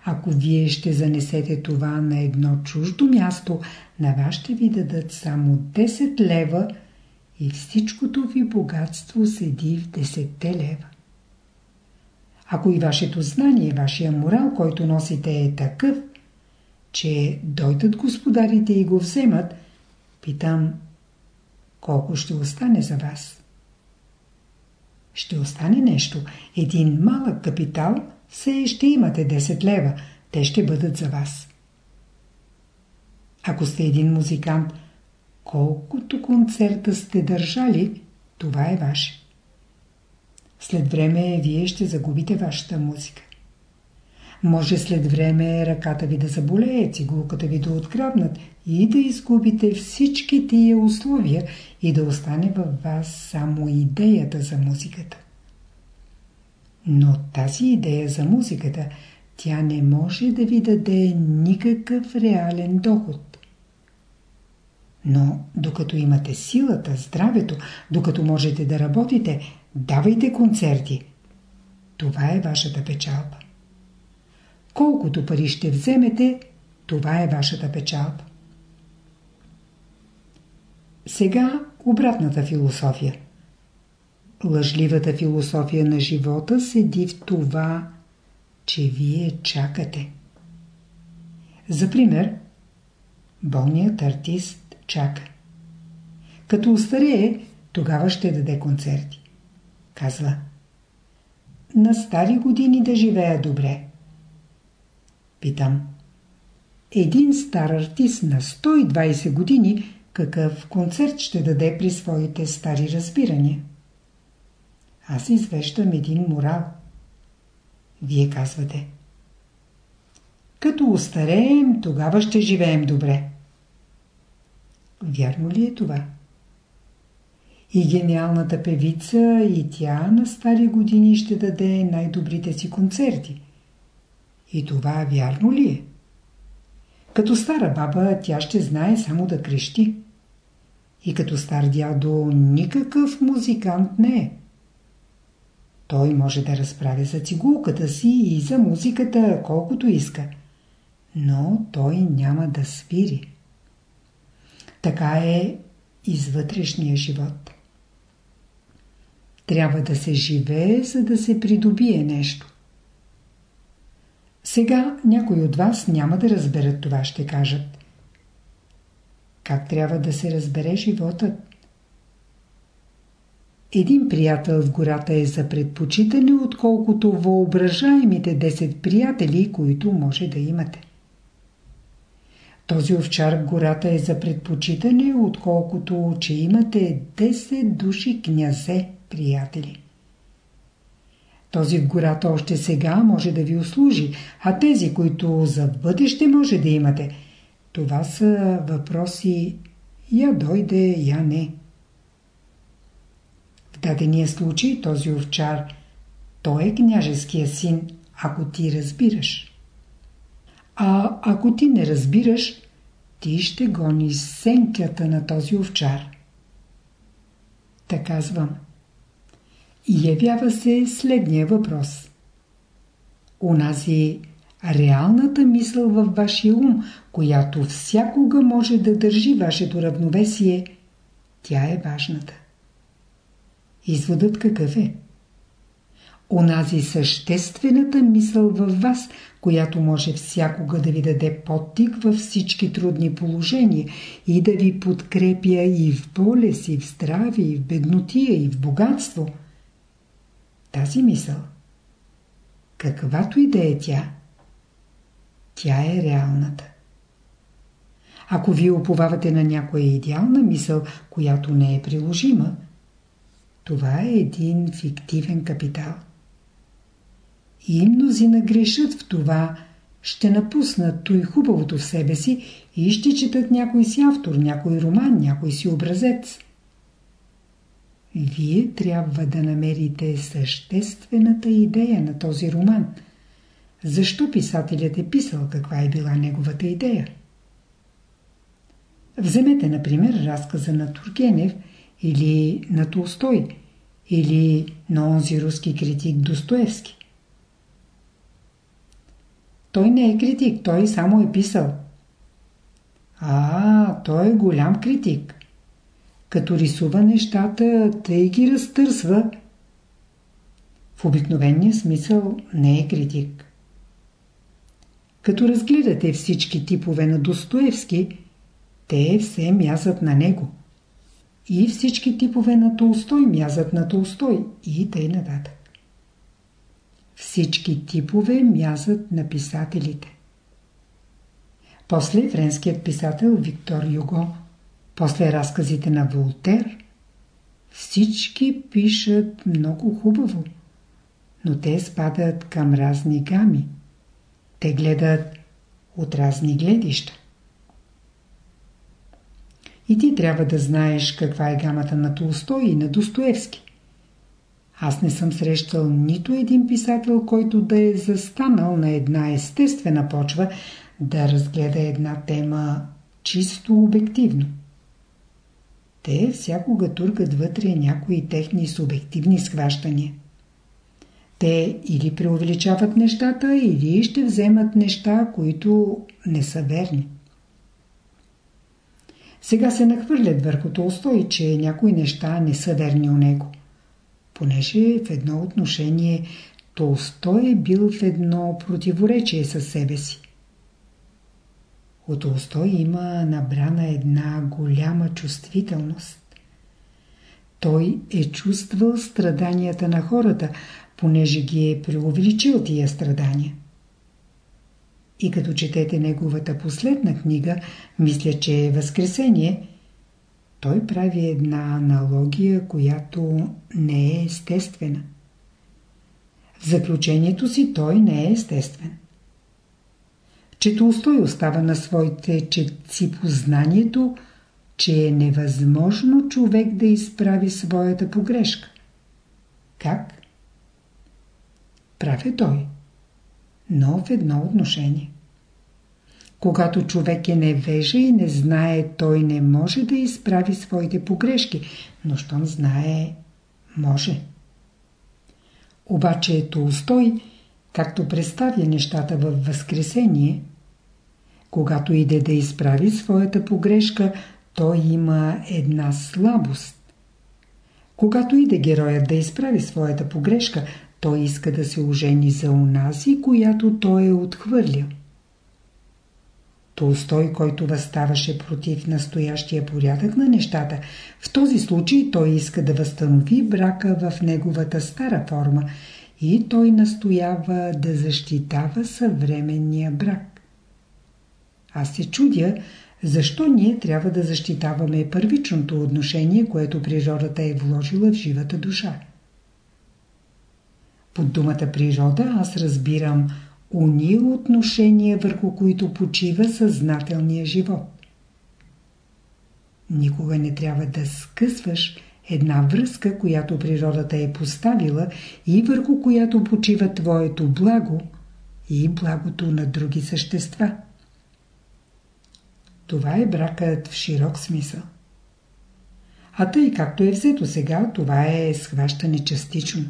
Ако вие ще занесете това на едно чуждо място, на вас ще ви дадат само 10 лева и всичкото ви богатство седи в 10 лева. Ако и вашето знание, вашия морал, който носите е такъв, че дойдат господарите и го вземат, питам, колко ще остане за вас? Ще остане нещо. Един малък капитал, все ще имате 10 лева. Те ще бъдат за вас. Ако сте един музикант, колкото концерта сте държали, това е ваше. След време вие ще загубите вашата музика. Може след време ръката ви да заболее, цигулката ви да откраднат и да изгубите всички тия условия и да остане във вас само идеята за музиката. Но тази идея за музиката, тя не може да ви даде никакъв реален доход. Но докато имате силата, здравето, докато можете да работите, давайте концерти. Това е вашата печалба. Колкото пари ще вземете, това е вашата печалба. Сега обратната философия. Лъжливата философия на живота седи в това, че вие чакате. За пример, болният артист чака. Като устарее, тогава ще даде концерти. Казва, на стари години да живея добре. Питам, един стар артист на 120 години какъв концерт ще даде при своите стари разбирания? Аз извеждам един морал. Вие казвате. Като устареем, тогава ще живеем добре. Вярно ли е това? И гениалната певица, и тя на стари години ще даде най-добрите си концерти. И това вярно ли е? Като стара баба, тя ще знае само да крещи. И като стар дядо, никакъв музикант не е. Той може да разправя за цигулката си и за музиката колкото иска. Но той няма да свири. Така е и с вътрешния живот. Трябва да се живее, за да се придобие нещо. Сега някой от вас няма да разберат това, ще кажат. Как трябва да се разбере животът? Един приятел в гората е за предпочитане, отколкото въображаемите 10 приятели, които може да имате. Този овчар в гората е за предпочитане, отколкото, че имате 10 души князе приятели. Този в гората още сега може да ви услужи, а тези, които за бъдеще може да имате, това са въпроси я дойде, я не. В дадения случай този овчар, той е княжеския син, ако ти разбираш. А ако ти не разбираш, ти ще гониш сенката на този овчар. Така казвам. И явява се следния въпрос. Унази реалната мисъл във вашия ум, която всякога може да държи вашето равновесие, тя е важната. Изводът какъв е? Онази съществената мисъл във вас, която може всякога да ви даде подтик във всички трудни положения и да ви подкрепя и в болест, и в здраве, и в беднотия, и в богатство. Тази мисъл, каквато и да е тя, тя е реалната. Ако вие уповавате на някоя идеална мисъл, която не е приложима, това е един фиктивен капитал. И мнозина грешат в това, ще напуснат той хубавото в себе си и ще четат някой си автор, някой роман, някой си образец. Вие трябва да намерите съществената идея на този роман. Защо писателят е писал, каква е била неговата идея? Вземете, например, разказа на Тургенев или на Толстой, или на онзи руски критик Достоевски. Той не е критик, той само е писал. А, той е голям критик. Като рисува нещата, тъй ги разтърсва. В обикновения смисъл не е критик. Като разгледате всички типове на Достоевски, те все мязат на него. И всички типове на Толстой мязат на Толстой и тъй нататък. Всички типове мязат на писателите. После френският писател Виктор Юго, после разказите на Волтер, всички пишат много хубаво, но те спадат към разни гами. Те гледат от разни гледища. И ти трябва да знаеш каква е гамата на Толстой и на Достоевски. Аз не съм срещал нито един писател, който да е застанал на една естествена почва да разгледа една тема чисто обективно. Те всякога туркат вътре някои техни субективни схващания. Те или преувеличават нещата, или ще вземат неща, които не са верни. Сега се нахвърлят върху Толстой, че някои неща не са верни у него. Понеже в едно отношение Толстой е бил в едно противоречие със себе си. От Толстой има набрана една голяма чувствителност. Той е чувствал страданията на хората, понеже ги е преувеличил тия страдания. И като четете неговата последна книга, мисля, че е Възкресение, той прави една аналогия, която не е естествена. В заключението си той не е естествен. Че Толстой остава на своите четци познанието, че е невъзможно човек да изправи своята погрешка. Как? Правя той но в едно отношение. Когато човек е невежа и не знае, той не може да изправи своите погрешки, но щом знае, може. Обаче е Толстой, както представя нещата във Възкресение, когато иде да изправи своята погрешка, той има една слабост. Когато иде героят да изправи своята погрешка, той иска да се ожени за унази, която той е отхвърлил. Толстой, който възставаше против настоящия порядък на нещата, в този случай той иска да възстанови брака в неговата стара форма и той настоява да защитава съвременния брак. Аз се чудя, защо ние трябва да защитаваме първичното отношение, което природата е вложила в живата душа. Под думата природа аз разбирам уния отношения, върху които почива съзнателния живот. Никога не трябва да скъсваш една връзка, която природата е поставила и върху която почива твоето благо и благото на други същества. Това е бракът в широк смисъл. А тъй както е взето сега, това е схващане частично.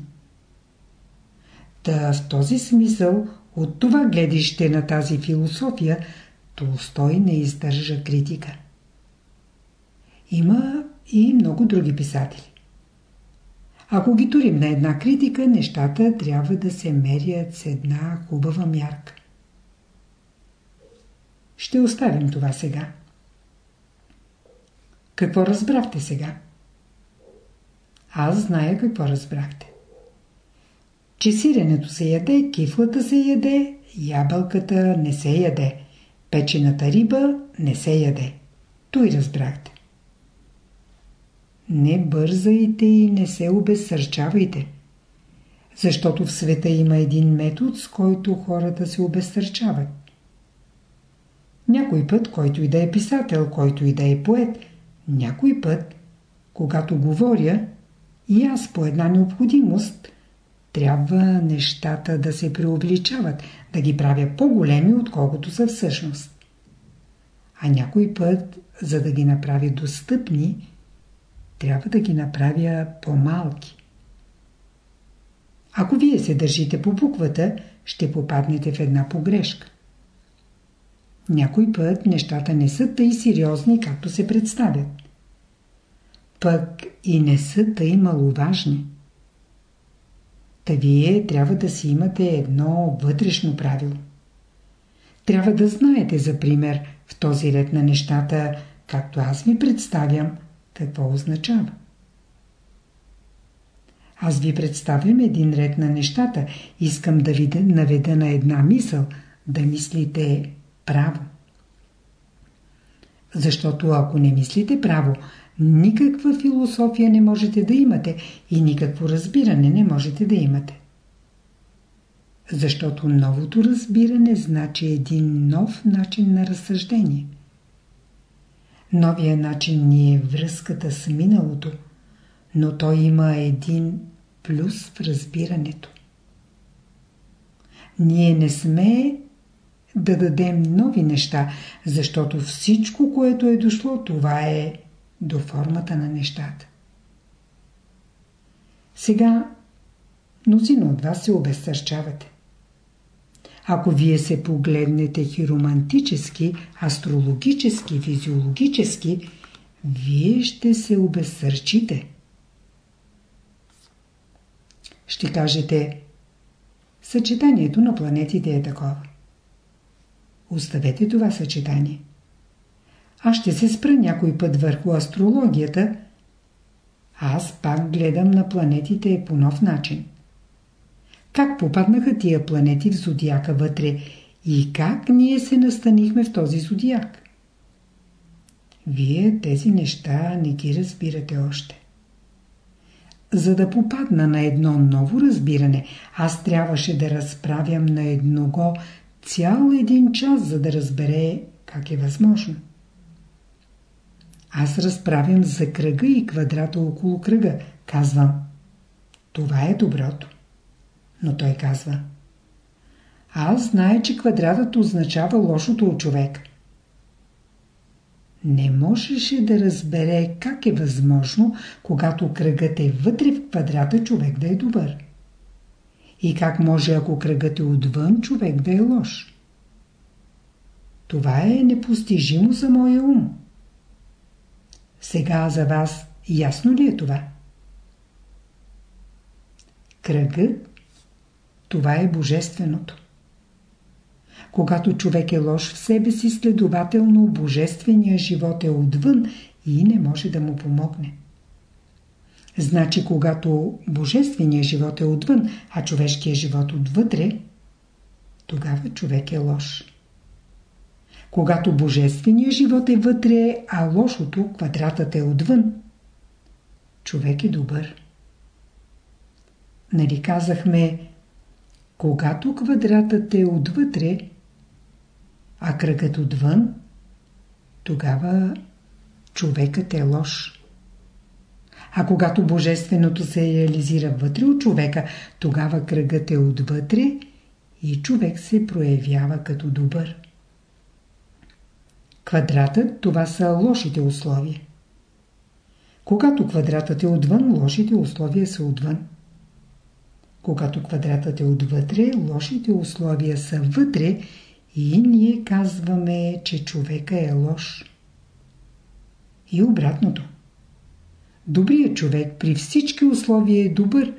Та в този смисъл, от това гледище на тази философия, Толстой не издържа критика. Има и много други писатели. Ако ги турим на една критика, нещата трябва да се мерят с една хубава мярка. Ще оставим това сега. Какво разбрахте сега? Аз зная какво разбрахте. Че сиренето се яде, кифлата се яде, ябълката не се яде, печената риба не се яде. Той разбрахте. Не бързайте и не се обезсърчавайте. Защото в света има един метод, с който хората се обезсърчават. Някой път, който и да е писател, който и да е поет, някой път, когато говоря, и аз по една необходимост, трябва нещата да се преобличават, да ги правя по-големи, отколкото са всъщност. А някой път, за да ги направя достъпни, трябва да ги направя по-малки. Ако вие се държите по буквата, ще попаднете в една погрешка. Някой път нещата не са тъй сериозни, както се представят. Пък и не са тъй маловажни. Та вие трябва да си имате едно вътрешно правило. Трябва да знаете, за пример, в този ред на нещата, както аз ви представям, какво означава. Аз ви представям един ред на нещата. Искам да ви наведа на една мисъл, да мислите право. Защото ако не мислите право, никаква философия не можете да имате и никакво разбиране не можете да имате. Защото новото разбиране значи един нов начин на разсъждение. Новия начин ни е връзката с миналото, но той има един плюс в разбирането. Ние не сме да дадем нови неща, защото всичко, което е дошло, това е до формата на нещата. Сега мнозина от вас се обезсърчавате. Ако вие се погледнете хиромантически, астрологически, физиологически, вие ще се обезсърчите. Ще кажете, съчетанието на планетите е такова. Оставете това съчетание. Аз ще се спра някой път върху астрологията. Аз пак гледам на планетите по нов начин. Как попаднаха тия планети в зодиака вътре и как ние се настанихме в този зодиак? Вие тези неща не ги разбирате още. За да попадна на едно ново разбиране, аз трябваше да разправям на едного цял един час, за да разбере как е възможно. Аз разправям за кръга и квадрата около кръга. Казвам, това е доброто. Но той казва, аз знае, че квадратът означава лошото от човек. Не можеше да разбере как е възможно, когато кръгът е вътре в квадрата, човек да е добър. И как може, ако кръгът е отвън, човек да е лош. Това е непостижимо за моя ум. Сега за вас ясно ли е това? Кръгът това е божественото. Когато човек е лош в себе си, следователно божественият живот е отвън и не може да му помогне. Значи, когато божественият живот е отвън, а човешкият живот отвътре, тогава човек е лош. Когато божественият живот е вътре, а лошото, квадратът е отвън, човек е добър. Нали казахме, когато квадратът е отвътре, а кръгът отвън, тогава човекът е лош. А когато божественото се реализира вътре от човека, тогава кръгът е отвътре и човек се проявява като добър. Квадратът това са лошите условия. Когато квадратът е отвън, лошите условия са отвън. Когато квадратът е отвътре, лошите условия са вътре и ние казваме, че човека е лош. И обратното. Добрият човек при всички условия е добър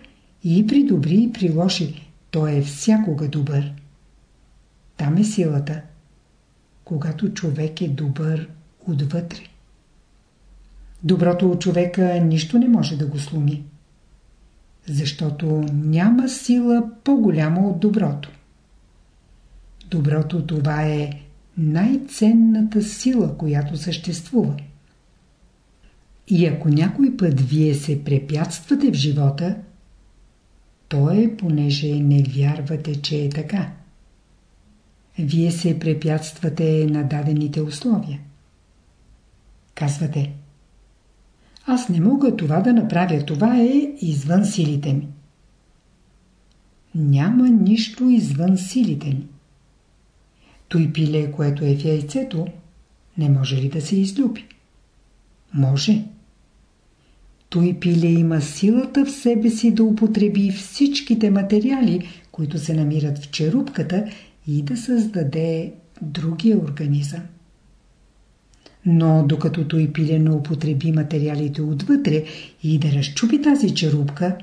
и при добри и при лоши. Той е всякога добър. Там е силата. Когато човек е добър отвътре. Доброто от човека нищо не може да го сломи. Защото няма сила по-голяма от доброто. Доброто това е най-ценната сила, която съществува. И ако някой път вие се препятствате в живота, то е понеже не вярвате, че е така. Вие се препятствате на дадените условия. Казвате, аз не мога това да направя, това е извън силите ми. Няма нищо извън силите ми. Той пиле, което е в яйцето, не може ли да се излюби? Може. Той пиле има силата в себе си да употреби всичките материали, които се намират в черупката и да създаде другия организъм. Но докато той пиле не употреби материалите отвътре и да разчупи тази черупка,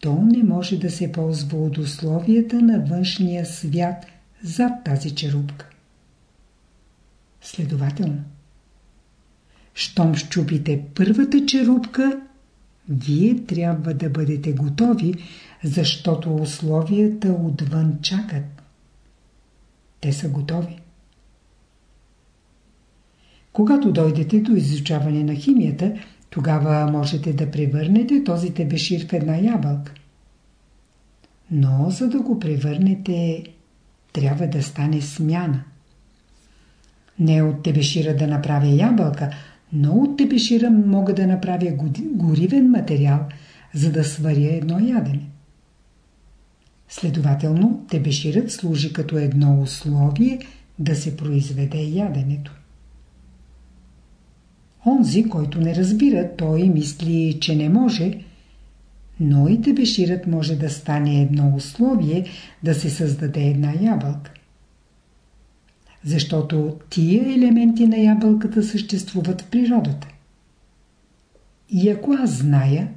то не може да се ползва от условията на външния свят зад тази черупка. Следователно, щом щупите първата черупка, вие трябва да бъдете готови, защото условията отвън чакат. Те са готови. Когато дойдете до изучаване на химията, тогава можете да превърнете този тебешир в една ябълка. Но за да го превърнете, трябва да стане смяна. Не от тебешира да направя ябълка, но от тебешира мога да направя горивен материал, за да сваря едно ядене. Следователно, тебеширът служи като едно условие да се произведе яденето. Онзи, който не разбира, той мисли, че не може, но и тебеширът може да стане едно условие да се създаде една ябълка. Защото тия елементи на ябълката съществуват в природата. И ако аз зная,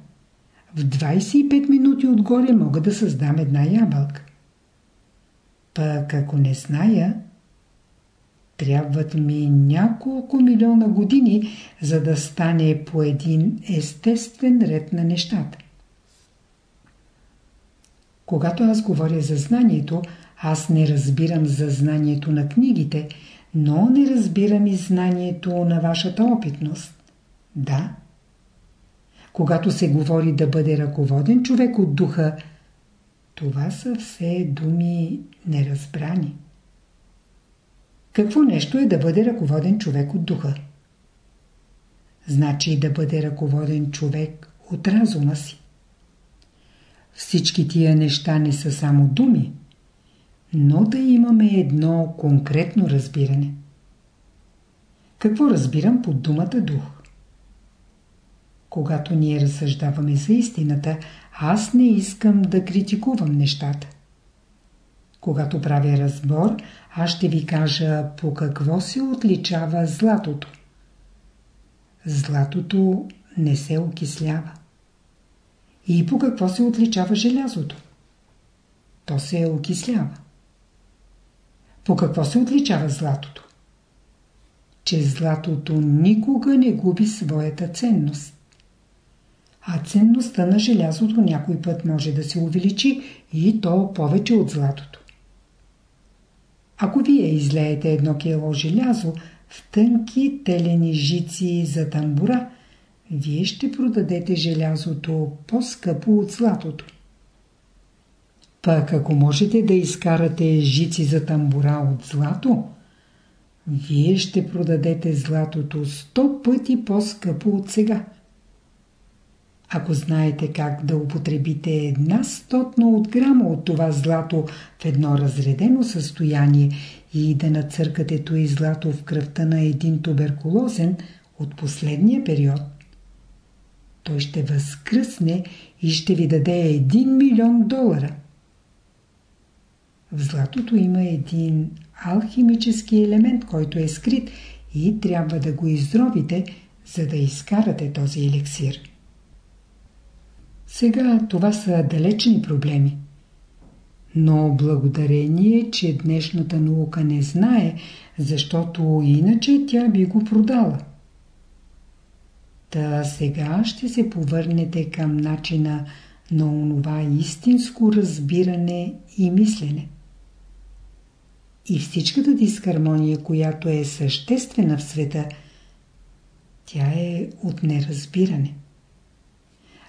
в 25 минути отгоре мога да създам една ябълка. Пък ако не зная, трябват ми няколко милиона години, за да стане по един естествен ред на нещата. Когато аз говоря за знанието, аз не разбирам за знанието на книгите, но не разбирам и знанието на вашата опитност. Да. Когато се говори да бъде ръководен човек от духа, това са все думи неразбрани. Какво нещо е да бъде ръководен човек от духа? Значи да бъде ръководен човек от разума си. Всички тия неща не са само думи, но да имаме едно конкретно разбиране. Какво разбирам под думата дух? Когато ние разсъждаваме за истината, аз не искам да критикувам нещата. Когато правя разбор, аз ще ви кажа по какво се отличава златото. Златото не се окислява. И по какво се отличава желязото? То се окислява. По какво се отличава златото? Че златото никога не губи своята ценност. А ценността на желязото някой път може да се увеличи и то повече от златото. Ако вие излеете едно кило желязо в тънки телени жици за тамбура, вие ще продадете желязото по-скъпо от златото. Пък ако можете да изкарате жици за тамбура от злато, вие ще продадете златото сто пъти по-скъпо от сега. Ако знаете как да употребите една стотна от грама от това злато в едно разредено състояние и да нацъркате това злато в кръвта на един туберкулозен от последния период, той ще възкръсне и ще ви даде 1 милион долара. В златото има един алхимически елемент, който е скрит и трябва да го изробите, за да изкарате този еликсир. Сега това са далечни проблеми. Но благодарение, че днешната наука не знае, защото иначе тя би го продала. Та сега ще се повърнете към начина на онова истинско разбиране и мислене. И всичката дисхармония, която е съществена в света, тя е от неразбиране.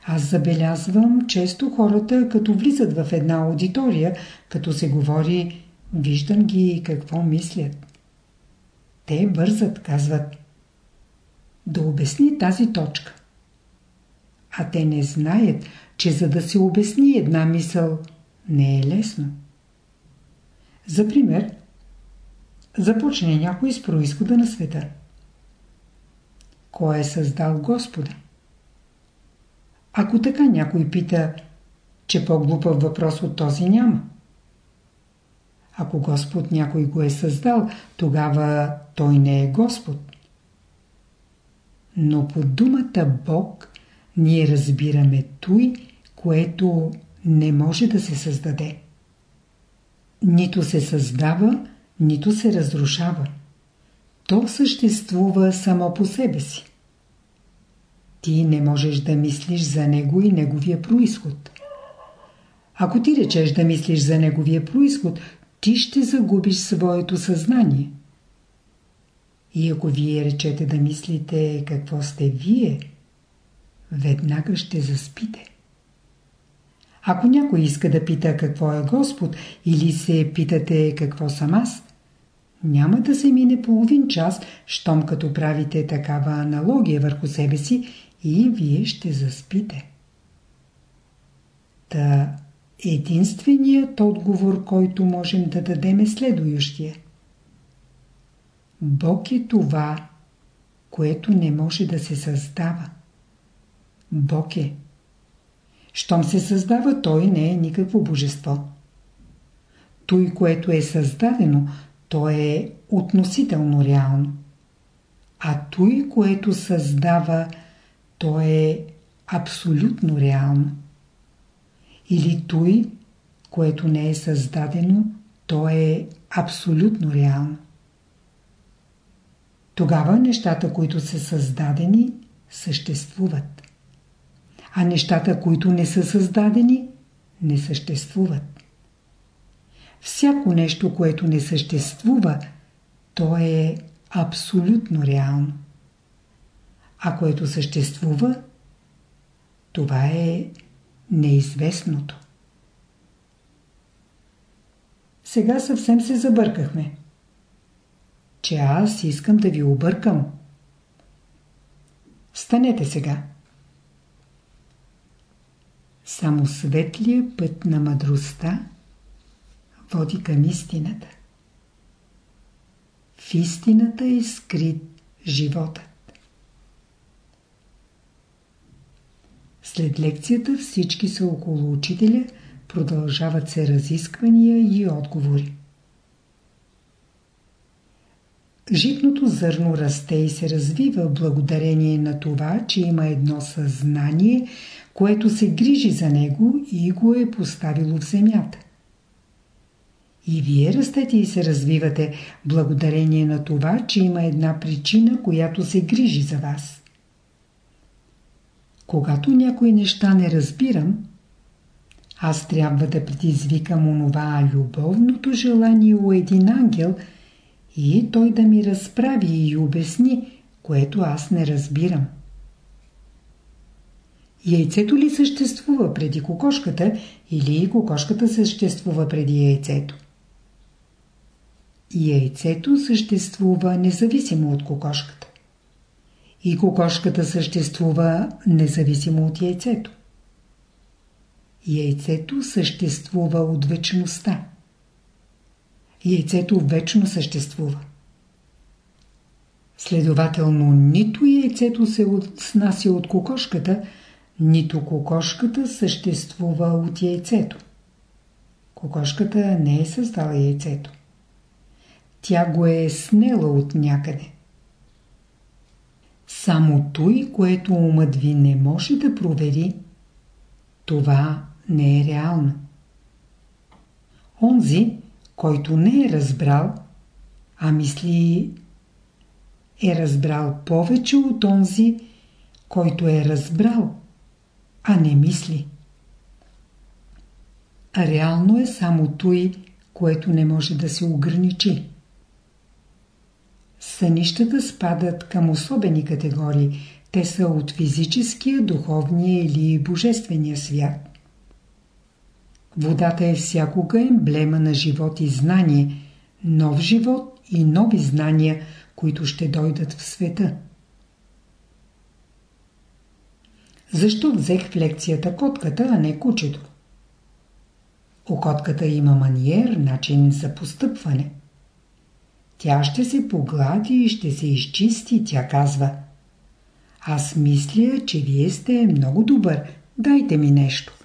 Аз забелязвам често хората, като влизат в една аудитория, като се говори, виждам ги какво мислят. Те бързат, казват. Да обясни тази точка. А те не знаят, че за да се обясни една мисъл, не е лесно. За пример, започне някой с происхода на света. Кой е създал Господа? Ако така някой пита, че по-глупав въпрос от този няма. Ако Господ някой го е създал, тогава той не е Господ. Но под думата Бог ние разбираме той, което не може да се създаде. Нито се създава, нито се разрушава. То съществува само по себе си. Ти не можеш да мислиш за него и неговия происход. Ако ти речеш да мислиш за неговия происход, ти ще загубиш своето съзнание. И ако вие речете да мислите какво сте вие, веднага ще заспите. Ако някой иска да пита какво е Господ или се питате какво съм аз, няма да се мине половин час, щом като правите такава аналогия върху себе си и вие ще заспите. Та единственият отговор, който можем да дадем е следующия. Бог е това, което не може да се създава. Бог е. Щом се създава, той не е никакво божество. Той, което е създадено, то е относително реално. А той, което създава, то е абсолютно реално. Или той, което не е създадено, то е абсолютно реално. Тогава нещата, които са създадени, съществуват. А нещата, които не са създадени, не съществуват. Всяко нещо, което не съществува, то е абсолютно реално. А което съществува, това е неизвестното. Сега съвсем се забъркахме. Че аз искам да ви объркам. Станете сега. Само светлия път на мъдростта води към истината. В истината е скрит животът. След лекцията всички са около учителя, продължават се разисквания и отговори. Житното зърно расте и се развива благодарение на това, че има едно съзнание, което се грижи за него и го е поставило в земята. И вие растете и се развивате благодарение на това, че има една причина, която се грижи за вас. Когато някои неща не разбирам, аз трябва да предизвикам онова любовното желание у един ангел и той да ми разправи и обясни, което аз не разбирам. Яйцето ли съществува преди кокошката или кокошката съществува преди яйцето? Яйцето съществува независимо от кокошката. И кокошката съществува независимо от яйцето. Яйцето съществува от вечността. Яйцето вечно съществува. Следователно, нито яйцето се отснася от кокошката, нито кокошката съществува от яйцето. Кокошката не е създала яйцето. Тя го е снела от някъде. Само той, което умът ви не може да провери, това не е реално. Онзи, който не е разбрал, а мисли е разбрал повече от онзи, който е разбрал, а не мисли. Реално е само той, което не може да се ограничи. Сънищата спадат към особени категории. Те са от физическия, духовния или божествения свят. Водата е всякога емблема на живот и знание, нов живот и нови знания, които ще дойдат в света. Защо взех в лекцията котката, а не кучето? Окотката има маниер, начин за постъпване. Тя ще се поглади и ще се изчисти, тя казва. Аз мисля, че вие сте много добър, дайте ми нещо.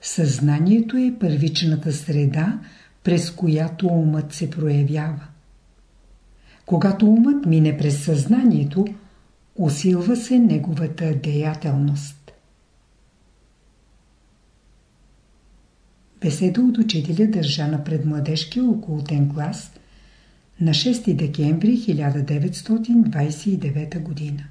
Съзнанието е първичната среда, през която умът се проявява. Когато умът мине през съзнанието, усилва се неговата деятелност. Беседа от учителя държа на предмладежкия окултен клас на 6 декември 1929 година.